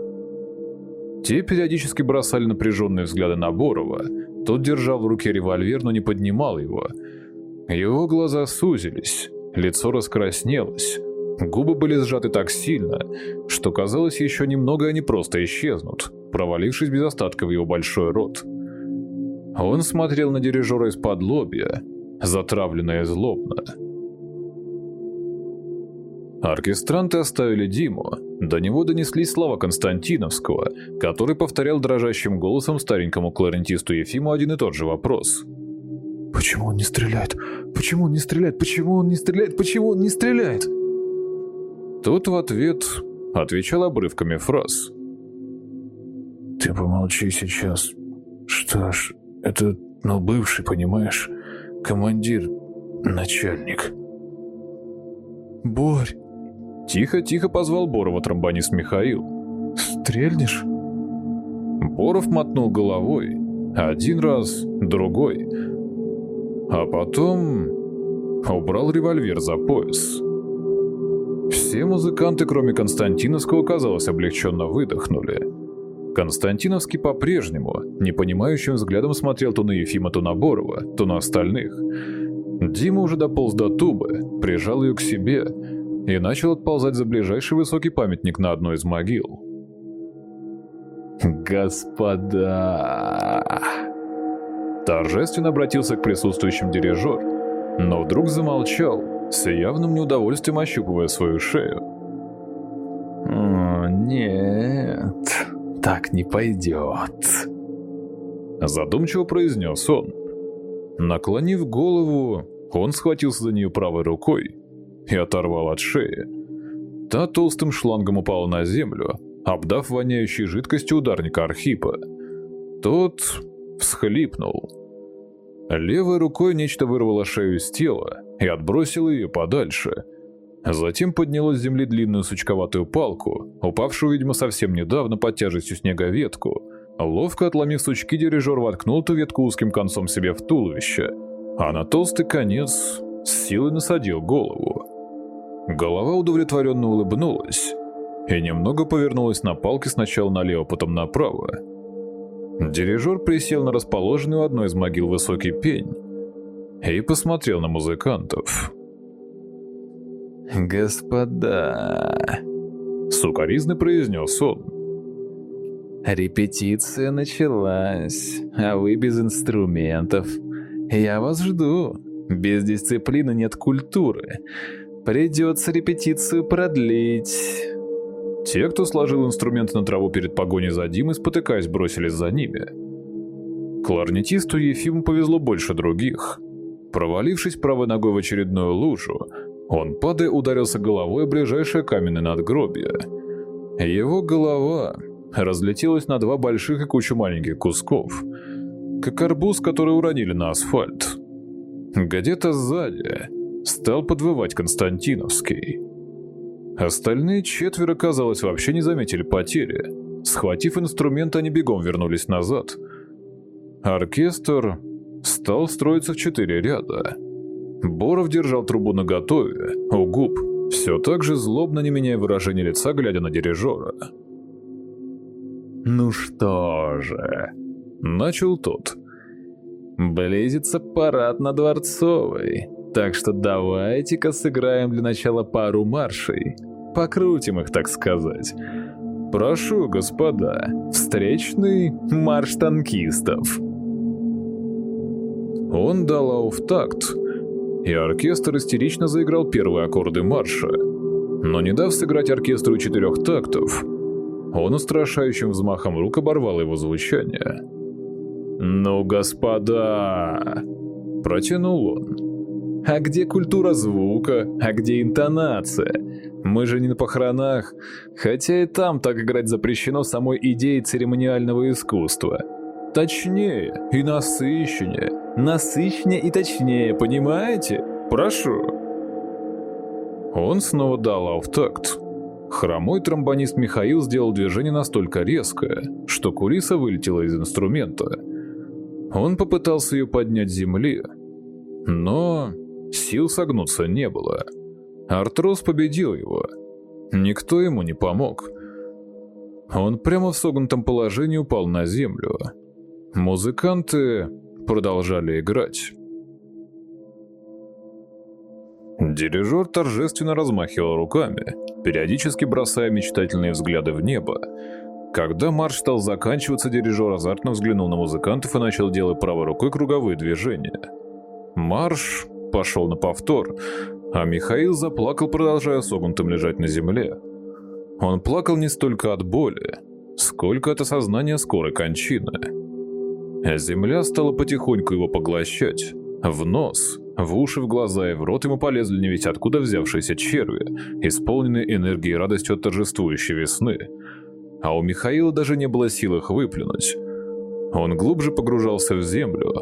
A: Те периодически бросали напряженные взгляды на Борова, тот держал в руке револьвер, но не поднимал его. Его глаза сузились, лицо раскраснелось, губы были сжаты так сильно, что казалось еще немного они просто исчезнут, провалившись без остатка в его большой рот. Он смотрел на дирижера из-под лобья, затравленно и злобно. Оркестранты оставили Диму. До него донеслись слова Константиновского, который повторял дрожащим голосом старенькому кларнетисту Ефиму один и тот же вопрос.
C: «Почему он не стреляет? Почему он не стреляет? Почему он не стреляет? Почему он не стреляет?»
A: Тот в ответ отвечал обрывками фраз.
B: «Ты помолчи сейчас. Что ж, это, ну, бывший, понимаешь? Командир, начальник».
C: «Борь!»
A: Тихо-тихо позвал Борова тромбонист Михаил.
C: «Стрельнешь?»
A: Боров мотнул головой. Один раз, другой. А потом убрал револьвер за пояс. Все музыканты, кроме Константиновского, казалось, облегченно выдохнули. Константиновский по-прежнему, непонимающим взглядом смотрел то на Ефима, то на Борова, то на остальных. Дима уже дополз до тубы, прижал ее к себе и начал отползать за ближайший высокий памятник на одной из могил. «Господа!» Торжественно обратился к присутствующим дирижер, но вдруг замолчал, с явным неудовольствием ощупывая свою шею.
C: «О, нет, так не пойдет», —
A: задумчиво произнес он. Наклонив голову, он схватился за нее правой рукой и оторвал от шеи. Та толстым шлангом упала на землю, обдав воняющей жидкостью ударника Архипа. Тот всхлипнул. Левой рукой нечто вырвало шею из тела и отбросило ее подальше. Затем подняло с земли длинную сучковатую палку, упавшую, видимо, совсем недавно под тяжестью снега ветку. Ловко отломив сучки, дирижер воткнул эту ветку узким концом себе в туловище, а на толстый конец с силой насадил голову. Голова удовлетворенно улыбнулась и немного повернулась на палке сначала налево, потом направо. Дирижер присел на расположенный у одной из могил высокий пень и посмотрел на музыкантов.
C: «Господа!»
A: Сукаризно произнес он.
C: «Репетиция началась, а вы без инструментов. Я вас жду. Без дисциплины нет культуры. Придется репетицию продлить».
A: Те, кто сложил инструменты на траву перед погоней за Димой, спотыкаясь, бросились за ними. Кларнетисту Ефиму повезло больше других. Провалившись правой ногой в очередную лужу, он, падая, ударился головой ближайшее каменное надгробие. Его голова разлетелась на два больших и кучу маленьких кусков, как арбуз, который уронили на асфальт. Где-то сзади стал подвывать Константиновский. Остальные четверо, казалось, вообще не заметили потери. Схватив инструмент, они бегом вернулись назад. Оркестр стал строиться в четыре ряда. Боров держал трубу наготове, у губ, все так же злобно не меняя выражение лица, глядя на дирижера.
C: «Ну что же...» — начал тот. «Близится парад на Дворцовой, так что давайте-ка сыграем для начала пару маршей. Покрутим их, так сказать. Прошу, господа, встречный марш танкистов».
A: Он дал ауфтакт, и оркестр истерично заиграл первые аккорды марша. Но не дав сыграть оркестру четырех тактов, он устрашающим взмахом рук оборвал его звучание. «Ну, господа!» – протянул он. «А где культура звука? А где интонация? Мы же не на похоронах, хотя и там так играть запрещено самой идеей церемониального искусства. Точнее и насыщеннее, насыщеннее и точнее, понимаете? Прошу!» Он снова дал ауфтакт. Хромой тромбонист Михаил сделал движение настолько резкое, что куриса вылетела из инструмента. Он попытался ее поднять с земли, но сил согнуться не было. Артроз победил его. Никто ему не помог. Он прямо в согнутом положении упал на землю. Музыканты продолжали играть. Дирижер торжественно размахивал руками, периодически бросая мечтательные взгляды в небо. Когда марш стал заканчиваться, дирижер азартно взглянул на музыкантов и начал делать правой рукой круговые движения. Марш пошел на повтор, а Михаил заплакал, продолжая согнутым лежать на земле. Он плакал не столько от боли, сколько от осознания скорой кончины. Земля стала потихоньку его поглощать. В нос, в уши, в глаза и в рот ему полезли не ведь откуда взявшиеся черви, исполненные энергией и радостью от торжествующей весны. А у Михаила даже не было сил их выплюнуть. Он глубже погружался в землю,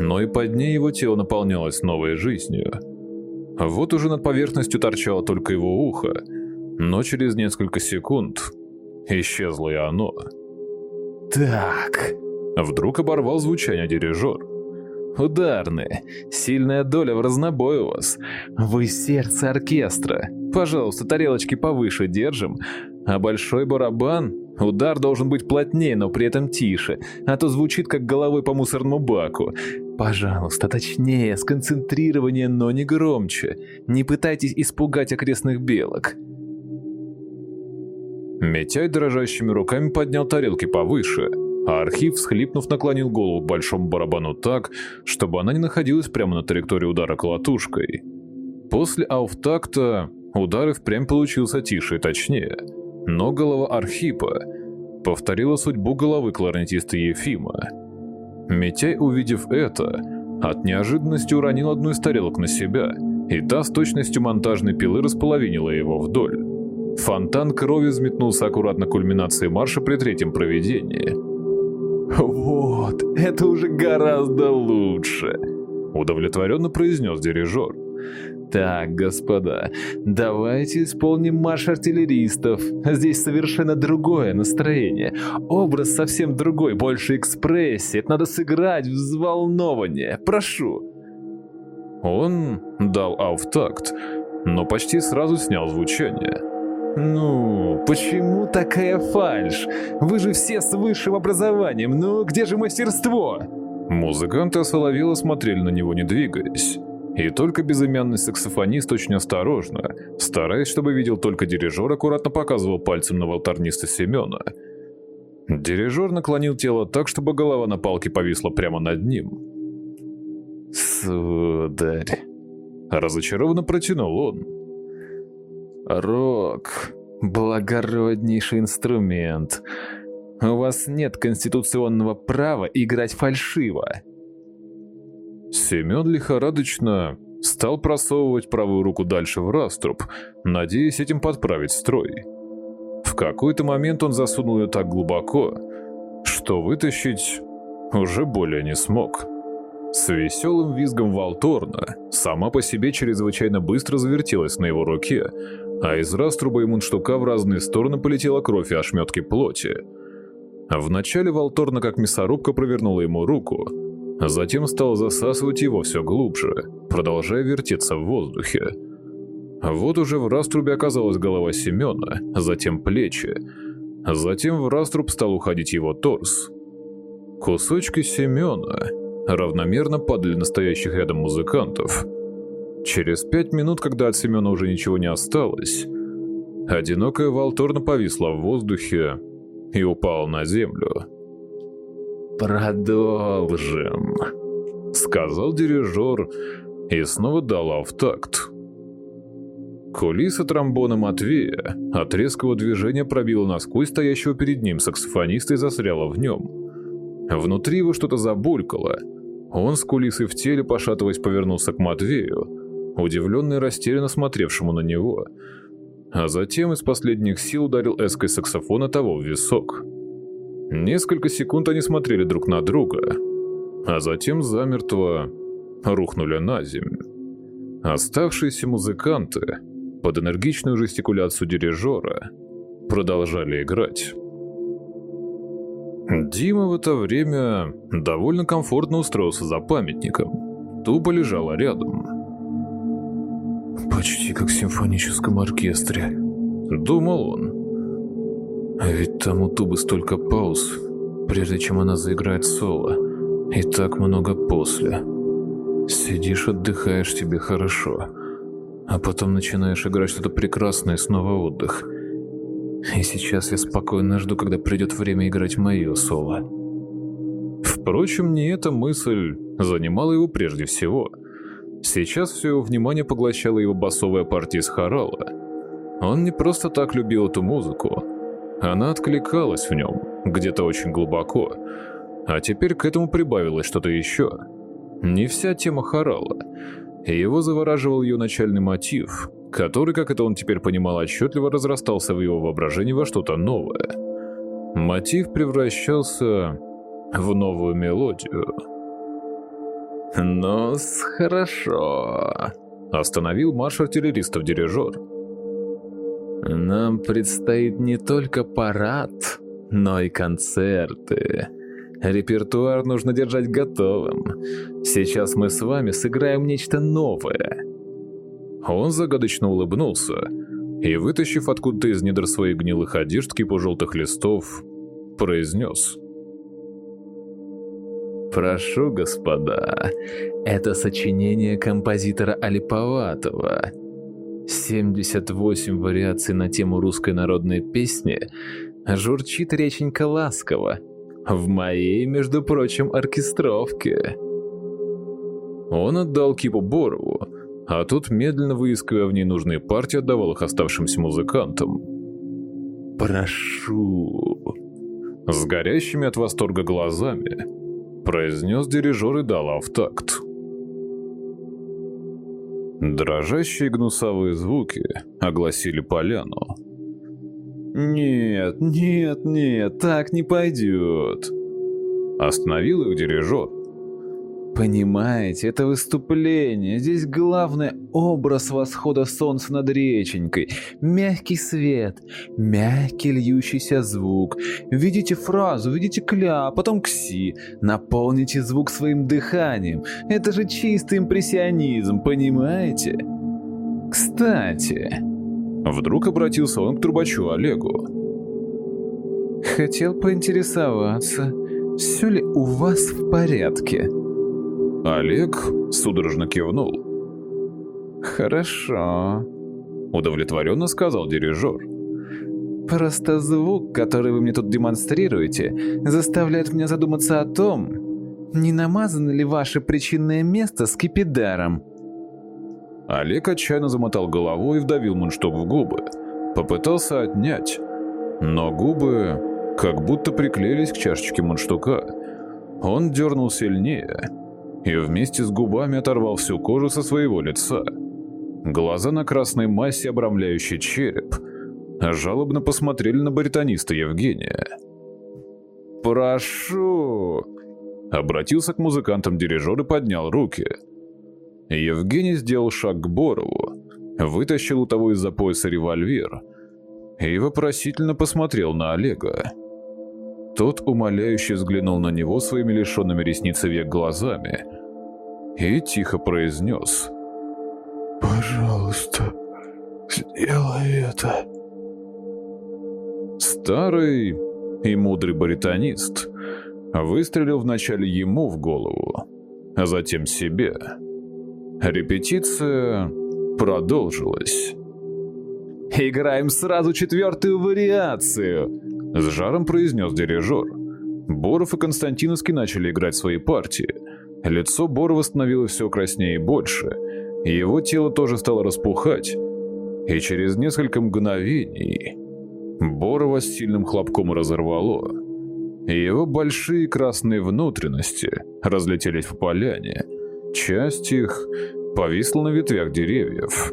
A: но и под ней его тело наполнялось новой жизнью. Вот уже над поверхностью торчало только его ухо, но через несколько секунд исчезло и оно.
C: «Так...»
A: Вдруг оборвал звучание дирижер.
C: «Ударные. Сильная доля в разнобой у вас. Вы сердце оркестра. Пожалуйста, тарелочки повыше держим. А большой барабан Удар должен быть плотнее, но при этом тише, а то звучит как головой по мусорному баку. Пожалуйста, точнее, сконцентрирование, но не громче. Не пытайтесь испугать окрестных белок.
A: Митяй дрожащими руками поднял тарелки повыше, а Архив, всхлипнув, наклонил голову к большому барабану так, чтобы она не находилась прямо на траектории удара колотушкой. После ауфтакта удар и впрямь получился тише и точнее – но голова Архипа повторила судьбу головы кларнетиста Ефима. Митяй, увидев это, от неожиданности уронил одну из тарелок на себя, и та с точностью монтажной пилы располовинила его вдоль. Фонтан крови взметнулся аккуратно кульминации марша при третьем проведении.
C: «Вот, это уже гораздо лучше», —
A: удовлетворенно произнес дирижер.
C: Так, господа, давайте исполним марш артиллеристов. Здесь совершенно другое настроение. Образ совсем другой, больше экспрессии. Это надо сыграть взволнованнее. Прошу.
A: Он дал ауфтакт, но почти сразу снял звучание.
C: «Ну, почему такая фальшь? Вы же все с высшим образованием, ну где же мастерство?»
A: Музыканты осоловело смотрели на него, не двигаясь. И только безымянный саксофонист очень осторожно, стараясь, чтобы видел только дирижер, аккуратно показывал пальцем на волторниста Семена. Дирижер наклонил тело так, чтобы голова на палке повисла прямо над ним.
C: «Сударь!»
A: Разочарованно протянул он.
C: «Рок — благороднейший инструмент. У вас нет конституционного права играть фальшиво».
A: Семен лихорадочно стал просовывать правую руку дальше в раструб, надеясь этим подправить строй. В какой-то момент он засунул ее так глубоко, что вытащить уже более не смог. С веселым визгом Валторна сама по себе чрезвычайно быстро завертелась на его руке, а из раструба и мундштука в разные стороны полетела кровь и ошметки плоти. Вначале Валторна как мясорубка провернула ему руку, затем стал засасывать его все глубже, продолжая вертеться в воздухе. Вот уже в раструбе оказалась голова Семена, затем плечи, затем в раструб стал уходить его торс. Кусочки Семена равномерно падали на стоящих рядом музыкантов. Через пять минут, когда от Семена уже ничего не осталось, одинокая Валторна повисла в воздухе и упала на землю.
C: «Продолжим», —
A: сказал дирижер и снова дал в такт. Кулиса тромбона Матвея от резкого движения пробила насквозь стоящего перед ним саксофониста и застряла в нем. Внутри его что-то забулькало. Он с кулисой в теле, пошатываясь, повернулся к Матвею, удивленно и растерянно смотревшему на него, а затем из последних сил ударил эской саксофона того в висок. Несколько секунд они смотрели друг на друга, а затем замертво рухнули на землю. Оставшиеся музыканты, под энергичную жестикуляцию дирижера, продолжали играть. Дима в это время довольно комфортно устроился за памятником. Тупо лежала рядом.
B: «Почти как в симфоническом оркестре», —
A: думал он.
B: А ведь там у Тубы столько пауз, прежде чем она заиграет соло, и так много после. Сидишь, отдыхаешь, тебе хорошо, а потом начинаешь играть что-то прекрасное, и снова отдых. И сейчас я спокойно жду, когда придет время играть мое соло.
A: Впрочем, не эта мысль занимала его прежде всего. Сейчас все его внимание поглощала его басовая партия с хорала. Он не просто так любил эту музыку. Она откликалась в нем, где-то очень глубоко. А теперь к этому прибавилось что-то еще. Не вся тема хорала. Его завораживал ее начальный мотив, который, как это он теперь понимал отчетливо, разрастался в его воображении во что-то новое. Мотив превращался в новую мелодию.
C: Ну хорошо», —
A: остановил марш артиллеристов дирижер.
C: «Нам предстоит не только парад, но и концерты. Репертуар нужно держать готовым. Сейчас мы с вами сыграем нечто новое».
A: Он загадочно улыбнулся и, вытащив откуда-то из недр своих гнилых одежд кипу желтых листов, произнес —
C: Прошу, господа, это сочинение композитора Алиповатова. 78 вариаций на тему русской народной песни журчит реченька ласково. В моей, между прочим, оркестровке.
A: Он отдал кипу Борову, а тот, медленно выискивая в ней нужные партии, отдавал их оставшимся музыкантам.
C: «Прошу!»
A: С горящими от восторга глазами произнес дирижер и дал в такт. Дрожащие гнусавые звуки огласили поляну.
C: «Нет, нет, нет, так не пойдет!»
A: Остановил их дирижер.
C: Понимаете, это выступление. Здесь главный образ восхода солнца над реченькой. Мягкий свет, мягкий льющийся звук. Видите фразу, видите кля, потом кси. Наполните звук своим дыханием. Это же чистый импрессионизм, понимаете? Кстати...
A: Вдруг обратился он к трубачу Олегу.
C: Хотел поинтересоваться, все ли у вас в порядке?
A: Олег судорожно кивнул.
C: «Хорошо», —
A: удовлетворенно сказал дирижер.
C: «Просто звук, который вы мне тут демонстрируете, заставляет меня задуматься о том, не намазано ли ваше причинное место скипидаром».
A: Олег отчаянно замотал головой и вдавил мундштук в губы. Попытался отнять, но губы как будто приклеились к чашечке мундштука. Он дернул сильнее — и вместе с губами оторвал всю кожу со своего лица. Глаза на красной массе, обрамляющей череп, жалобно посмотрели на баритониста Евгения.
C: «Прошу!»
A: Обратился к музыкантам дирижер и поднял руки. Евгений сделал шаг к Борову, вытащил у того из-за пояса револьвер и вопросительно посмотрел на Олега. Тот умоляюще взглянул на него своими лишенными ресниц век глазами и тихо произнес
B: «Пожалуйста, сделай это».
A: Старый и мудрый баритонист выстрелил вначале ему в голову, а затем себе. Репетиция продолжилась.
C: «Играем сразу четвертую вариацию!»
A: С жаром произнес дирижер. Боров и Константиновский начали играть свои партии. Лицо Борова становилось все краснее и больше. Его тело тоже стало распухать. И через несколько мгновений Борова с сильным хлопком разорвало. Его большие красные внутренности разлетелись по поляне. Часть их повисла на ветвях деревьев.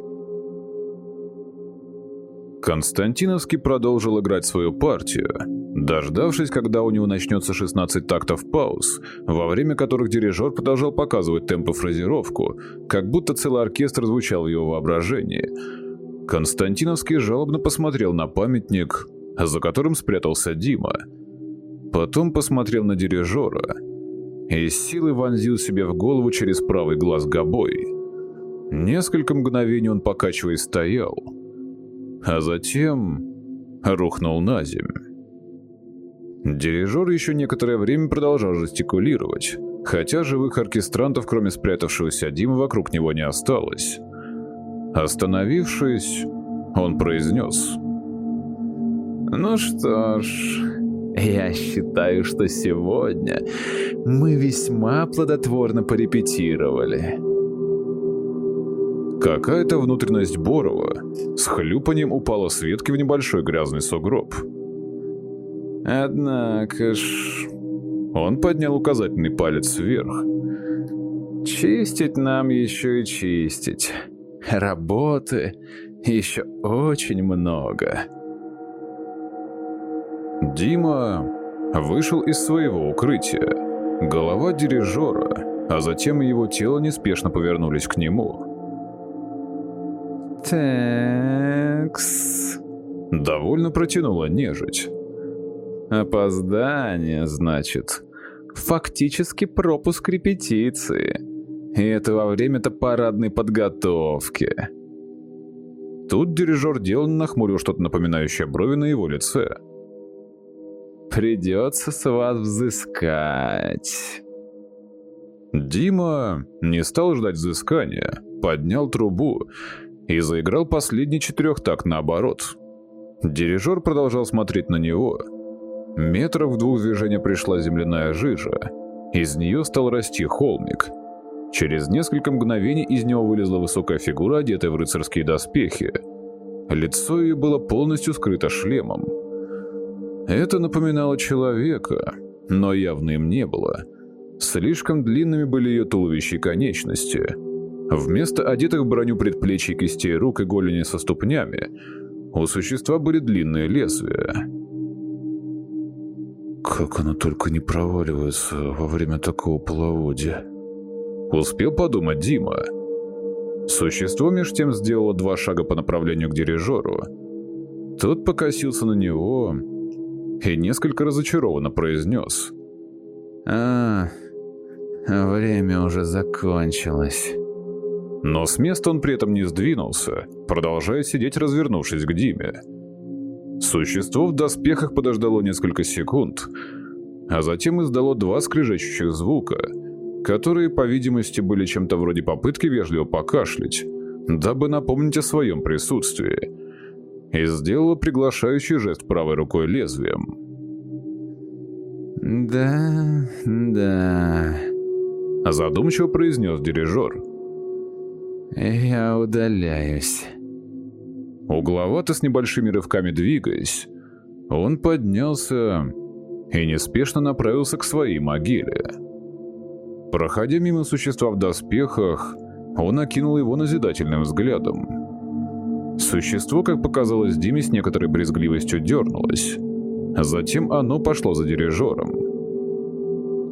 A: Константиновский продолжил играть свою партию, дождавшись, когда у него начнется 16 тактов пауз, во время которых дирижер продолжал показывать темп и фразировку, как будто целый оркестр звучал в его воображении. Константиновский жалобно посмотрел на памятник, за которым спрятался Дима. Потом посмотрел на дирижера и силой вонзил себе в голову через правый глаз гобой. Несколько мгновений он, покачиваясь, стоял — а затем рухнул на землю. Дирижер еще некоторое время продолжал жестикулировать, хотя живых оркестрантов, кроме спрятавшегося Димы, вокруг него не осталось. Остановившись, он произнес.
C: «Ну что ж, я считаю, что сегодня мы весьма плодотворно порепетировали».
A: Какая-то внутренность Борова с хлюпанием упала с ветки в небольшой грязный сугроб.
C: Однако ж...
A: Он поднял указательный палец вверх.
C: Чистить нам еще и чистить. Работы еще очень много.
A: Дима вышел из своего укрытия. Голова дирижера, а затем его тело неспешно повернулись к нему.
C: «Такс...»
A: Довольно протянула нежить.
C: «Опоздание, значит. Фактически пропуск репетиции. И это во время-то парадной подготовки».
A: Тут дирижер деланно нахмурил что-то напоминающее брови на его лице.
C: «Придется с вас взыскать».
A: Дима не стал ждать взыскания, поднял трубу и заиграл последний четырехтакт наоборот. Дирижер продолжал смотреть на него. Метров в двух движения пришла земляная жижа. Из нее стал расти холмик. Через несколько мгновений из него вылезла высокая фигура, одетая в рыцарские доспехи. Лицо ее было полностью скрыто шлемом. Это напоминало человека, но явно им не было. Слишком длинными были ее туловище и конечности – Вместо одетых в броню предплечий, кистей рук и голени со ступнями, у существа были длинные лезвия.
B: Как оно только не проваливается во время такого половодья.
A: Успел подумать Дима. Существо меж тем сделало два шага по направлению к дирижеру. Тот покосился на него и несколько разочарованно произнес.
C: «А, время уже закончилось».
A: Но с места он при этом не сдвинулся, продолжая сидеть, развернувшись к Диме. Существо в доспехах подождало несколько секунд, а затем издало два скрежещущих звука, которые, по видимости, были чем-то вроде попытки вежливо покашлять, дабы напомнить о своем присутствии, и сделало приглашающий жест правой рукой лезвием.
C: «Да, да», —
A: задумчиво произнес дирижер.
C: «Я удаляюсь».
A: Угловато с небольшими рывками двигаясь, он поднялся и неспешно направился к своей могиле. Проходя мимо существа в доспехах, он окинул его назидательным взглядом. Существо, как показалось Диме, с некоторой брезгливостью дернулось. Затем оно пошло за дирижером.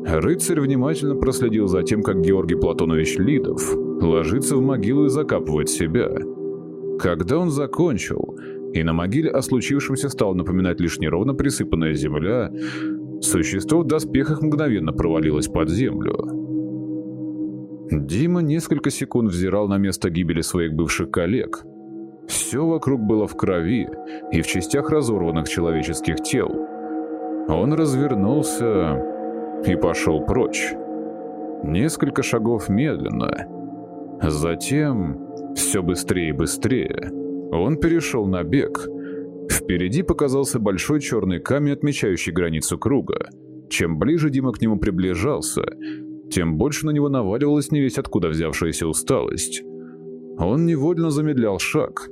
A: Рыцарь внимательно проследил за тем, как Георгий Платонович Лидов ложится в могилу и закапывает себя. Когда он закончил, и на могиле о случившемся стал напоминать лишь неровно присыпанная земля, существо в доспехах мгновенно провалилось под землю. Дима несколько секунд взирал на место гибели своих бывших коллег. Все вокруг было в крови и в частях разорванных человеческих тел. Он развернулся и пошел прочь. Несколько шагов медленно. Затем все быстрее и быстрее. Он перешел на бег. Впереди показался большой черный камень, отмечающий границу круга. Чем ближе Дима к нему приближался, тем больше на него наваливалась невесть откуда взявшаяся усталость. Он невольно замедлял шаг.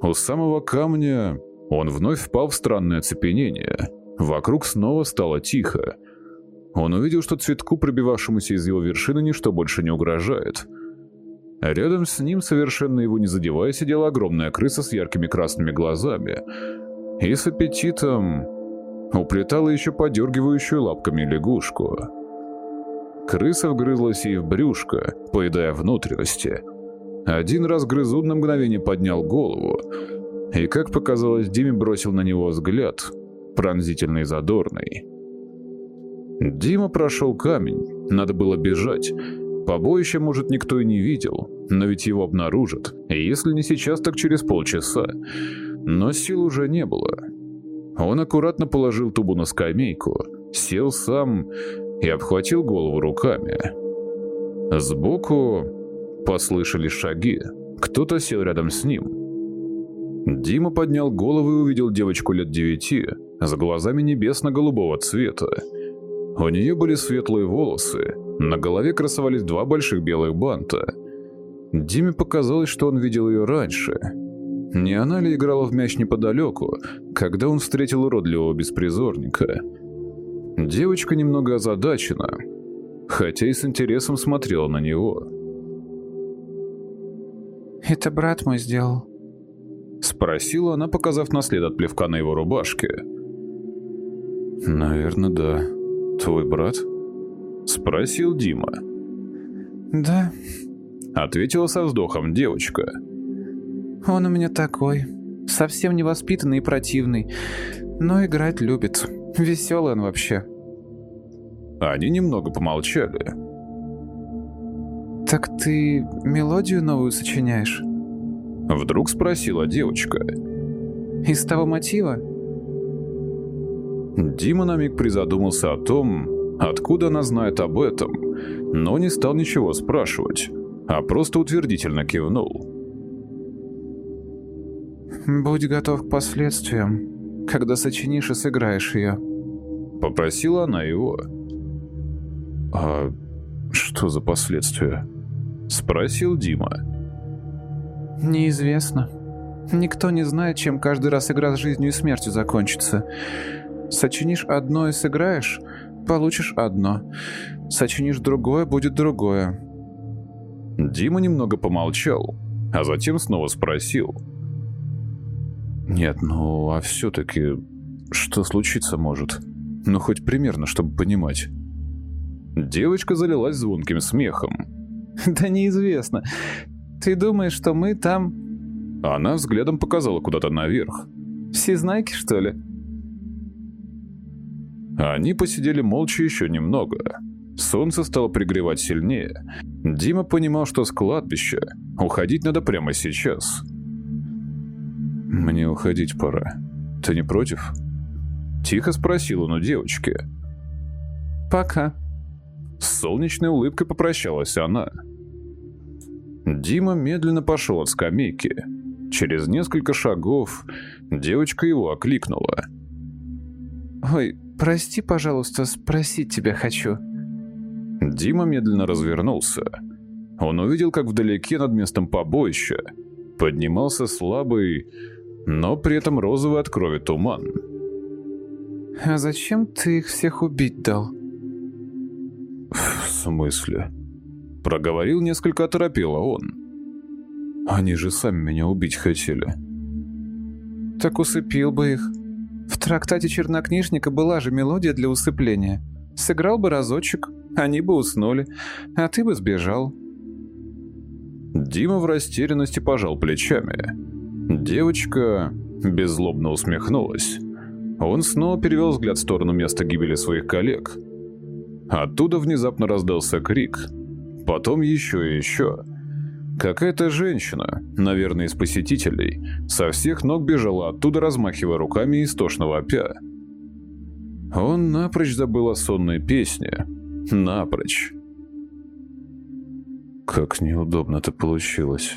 A: У самого камня он вновь впал в странное оцепенение. Вокруг снова стало тихо. Он увидел, что цветку, пробивавшемуся из его вершины, ничто больше не угрожает. Рядом с ним, совершенно его не задевая, сидела огромная крыса с яркими красными глазами и с аппетитом уплетала еще подергивающую лапками лягушку. Крыса вгрызлась ей в брюшко, поедая внутренности. Один раз грызун на мгновение поднял голову и, как показалось, Диме бросил на него взгляд, пронзительный и задорный. Дима прошел камень, надо было бежать. Побоище, может, никто и не видел, но ведь его обнаружат, если не сейчас, так через полчаса. Но сил уже не было. Он аккуратно положил тубу на скамейку, сел сам и обхватил голову руками. Сбоку послышались шаги. Кто-то сел рядом с ним. Дима поднял голову и увидел девочку лет девяти, с глазами небесно-голубого цвета. У нее были светлые волосы, на голове красовались два больших белых банта. Диме показалось, что он видел ее раньше. Не она ли играла в мяч неподалеку, когда он встретил уродливого беспризорника? Девочка немного озадачена, хотя и с интересом смотрела на него.
D: «Это брат мой сделал», —
A: спросила она, показав наслед от плевка на его рубашке. «Наверное, да. Твой брат?» — спросил Дима.
D: «Да», —
A: ответила со вздохом девочка.
D: «Он у меня такой, совсем невоспитанный и противный, но играть любит. Веселый он вообще».
A: Они немного помолчали.
D: «Так ты мелодию новую сочиняешь?»
A: Вдруг спросила девочка.
D: «Из того мотива?»
A: Дима на миг призадумался о том, откуда она знает об этом, но не стал ничего спрашивать, а просто утвердительно кивнул.
D: «Будь готов к последствиям, когда сочинишь и сыграешь ее», —
A: попросила она его. «А что за последствия?» — спросил Дима.
D: «Неизвестно. Никто не знает, чем каждый раз игра с жизнью и смертью закончится. Сочинишь одно и сыграешь, получишь одно. Сочинишь другое, будет другое».
A: Дима немного помолчал, а затем снова спросил. «Нет, ну а все-таки что случиться может? Ну хоть примерно, чтобы понимать». Девочка залилась звонким смехом.
D: «Да неизвестно. Ты думаешь, что мы там...»
A: Она взглядом показала куда-то наверх.
D: Все знаки, что ли?»
A: Они посидели молча еще немного. Солнце стало пригревать сильнее. Дима понимал, что с кладбища уходить надо прямо сейчас. «Мне уходить пора. Ты не против?» Тихо спросил он у девочки.
D: «Пока»,
A: с солнечной улыбкой попрощалась она. Дима медленно пошел от скамейки. Через несколько шагов девочка его окликнула.
D: «Ой, прости, пожалуйста, спросить тебя хочу».
A: Дима медленно развернулся. Он увидел, как вдалеке над местом побоища поднимался слабый, но при этом розовый от крови туман.
D: «А зачем ты их всех убить дал?»
A: «В смысле?» Проговорил несколько оторопело он. «Они же сами меня убить хотели».
D: «Так усыпил бы их. В трактате чернокнижника была же мелодия для усыпления. Сыграл бы разочек, они бы уснули, а ты бы сбежал».
A: Дима в растерянности пожал плечами. Девочка беззлобно усмехнулась. Он снова перевел взгляд в сторону места гибели своих коллег – Оттуда внезапно раздался крик. Потом еще и еще. Какая-то женщина, наверное, из посетителей, со всех ног бежала оттуда, размахивая руками и истошно вопя. Он напрочь забыл о сонной песне. Напрочь. Как неудобно это получилось.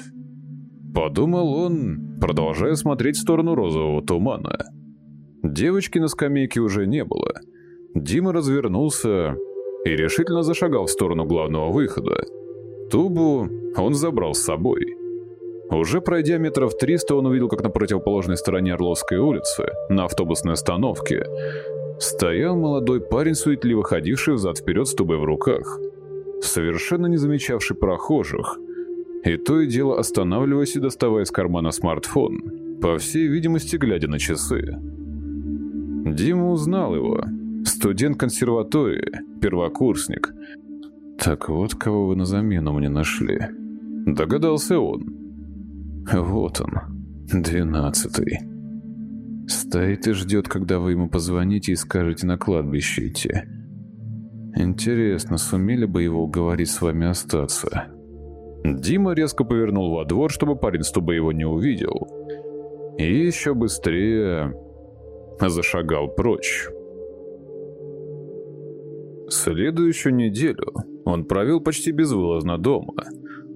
A: Подумал он, продолжая смотреть в сторону розового тумана. Девочки на скамейке уже не было. Дима развернулся и решительно зашагал в сторону главного выхода. Тубу он забрал с собой. Уже пройдя метров 300, он увидел, как на противоположной стороне Орловской улицы, на автобусной остановке, стоял молодой парень, суетливо ходивший взад-вперед с тубой в руках, совершенно не замечавший прохожих, и то и дело останавливаясь и доставая из кармана смартфон, по всей видимости, глядя на часы. Дима узнал его — Студент консерватории, первокурсник. Так вот, кого вы на замену мне нашли. Догадался он. Вот он, двенадцатый. Стоит и ждет, когда вы ему позвоните и скажете на кладбище идти. Интересно, сумели бы его уговорить с вами остаться? Дима резко повернул во двор, чтобы парень с его не увидел. И еще быстрее зашагал прочь. Следующую неделю он провел почти безвылазно дома.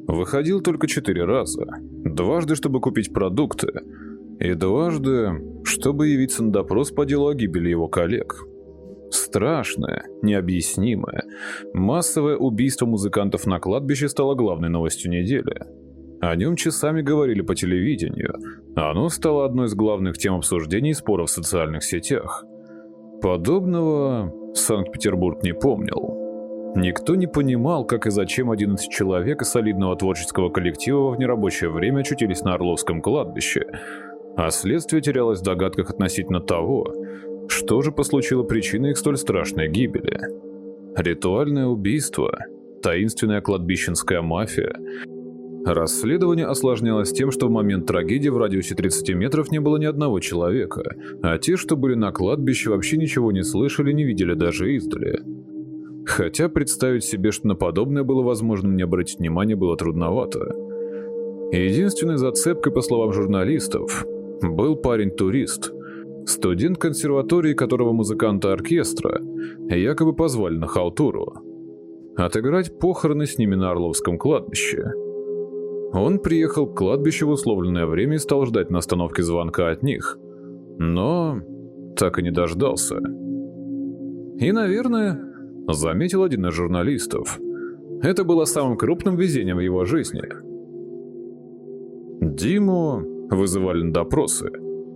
A: Выходил только четыре раза. Дважды, чтобы купить продукты, и дважды, чтобы явиться на допрос по делу о гибели его коллег. Страшное, необъяснимое, массовое убийство музыкантов на кладбище стало главной новостью недели. О нем часами говорили по телевидению. Оно стало одной из главных тем обсуждений и споров в социальных сетях. Подобного Санкт-Петербург не помнил. Никто не понимал, как и зачем 11 человек из солидного творческого коллектива в нерабочее время очутились на Орловском кладбище, а следствие терялось в догадках относительно того, что же послучило причиной их столь страшной гибели. Ритуальное убийство, таинственная кладбищенская мафия. Расследование осложнялось тем, что в момент трагедии в радиусе 30 метров не было ни одного человека, а те, что были на кладбище, вообще ничего не слышали, не видели даже издали. Хотя представить себе, что на подобное было возможно не обратить внимания, было трудновато. Единственной зацепкой, по словам журналистов, был парень-турист, студент консерватории, которого музыканта оркестра якобы позвали на халтуру. Отыграть похороны с ними на Орловском кладбище. Он приехал к кладбищу в условленное время и стал ждать на остановке звонка от них, но так и не дождался. И, наверное, заметил один из журналистов. Это было самым крупным везением в его жизни. Диму вызывали на допросы.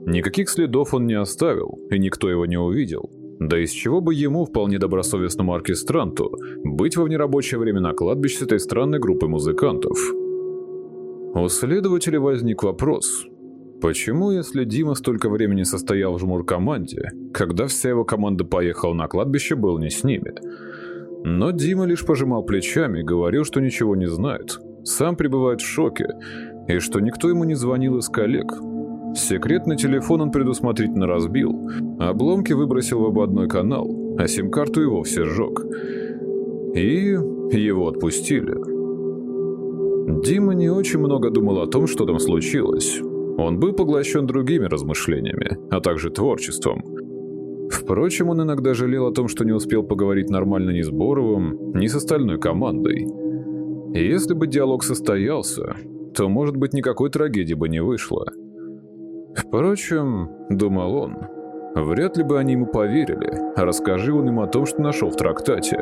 A: Никаких следов он не оставил, и никто его не увидел. Да из чего бы ему, вполне добросовестному оркестранту, быть во внерабочее время на кладбище с этой странной группой музыкантов? У следователя возник вопрос. Почему, если Дима столько времени состоял в жмур-команде, когда вся его команда поехала на кладбище, был не с ними? Но Дима лишь пожимал плечами и говорил, что ничего не знает. Сам пребывает в шоке, и что никто ему не звонил из коллег. Секретный телефон он предусмотрительно разбил, обломки выбросил в ободной канал, а сим-карту и вовсе сжег. И его отпустили. Дима не очень много думал о том, что там случилось. Он был поглощен другими размышлениями, а также творчеством. Впрочем, он иногда жалел о том, что не успел поговорить нормально ни с Боровым, ни с остальной командой. И если бы диалог состоялся, то, может быть, никакой трагедии бы не вышло. Впрочем, думал он, вряд ли бы они ему поверили, расскажи он им о том, что нашел в трактате.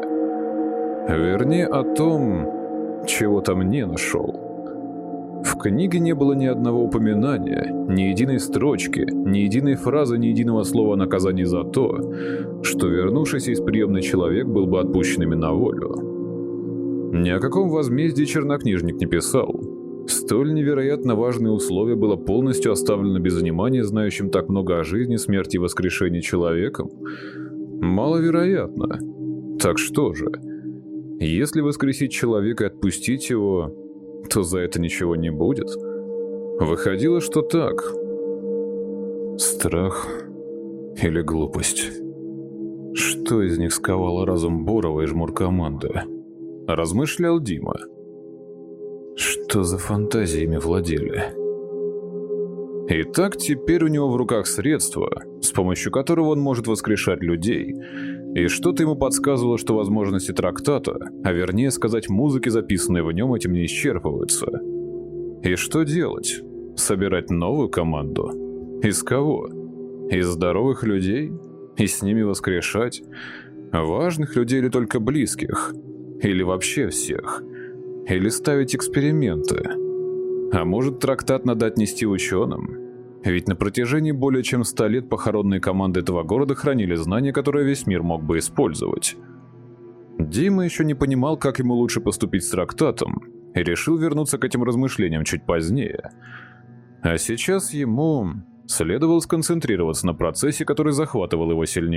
A: Вернее, о том, чего там не нашел. В книге не было ни одного упоминания, ни единой строчки, ни единой фразы, ни единого слова о наказании за то, что вернувшийся из приемной человек был бы отпущен ими на волю. Ни о каком возмездии чернокнижник не писал. Столь невероятно важное условие было полностью оставлено без внимания знающим так много о жизни, смерти и воскрешении человеком. Маловероятно. Так что же? Если воскресить человека и отпустить его, то за это ничего не будет. Выходило, что так. Страх или глупость? Что из них сковало разум Борова и жмур-команды? Размышлял Дима. Что за фантазиями владели? Итак, теперь у него в руках средство, с помощью которого он может воскрешать людей. И что-то ему подсказывало, что возможности трактата, а вернее сказать музыки, записанные в нем, этим не исчерпываются. И что делать? Собирать новую команду? Из кого? Из здоровых людей? И с ними воскрешать? Важных людей или только близких? Или вообще всех? Или ставить эксперименты? А может, трактат надо отнести ученым? Ведь на протяжении более чем ста лет похоронные команды этого города хранили знания, которые весь мир мог бы использовать. Дима еще не понимал, как ему лучше поступить с трактатом, и решил вернуться к этим размышлениям чуть позднее. А сейчас ему следовало сконцентрироваться на процессе, который захватывал его сильнее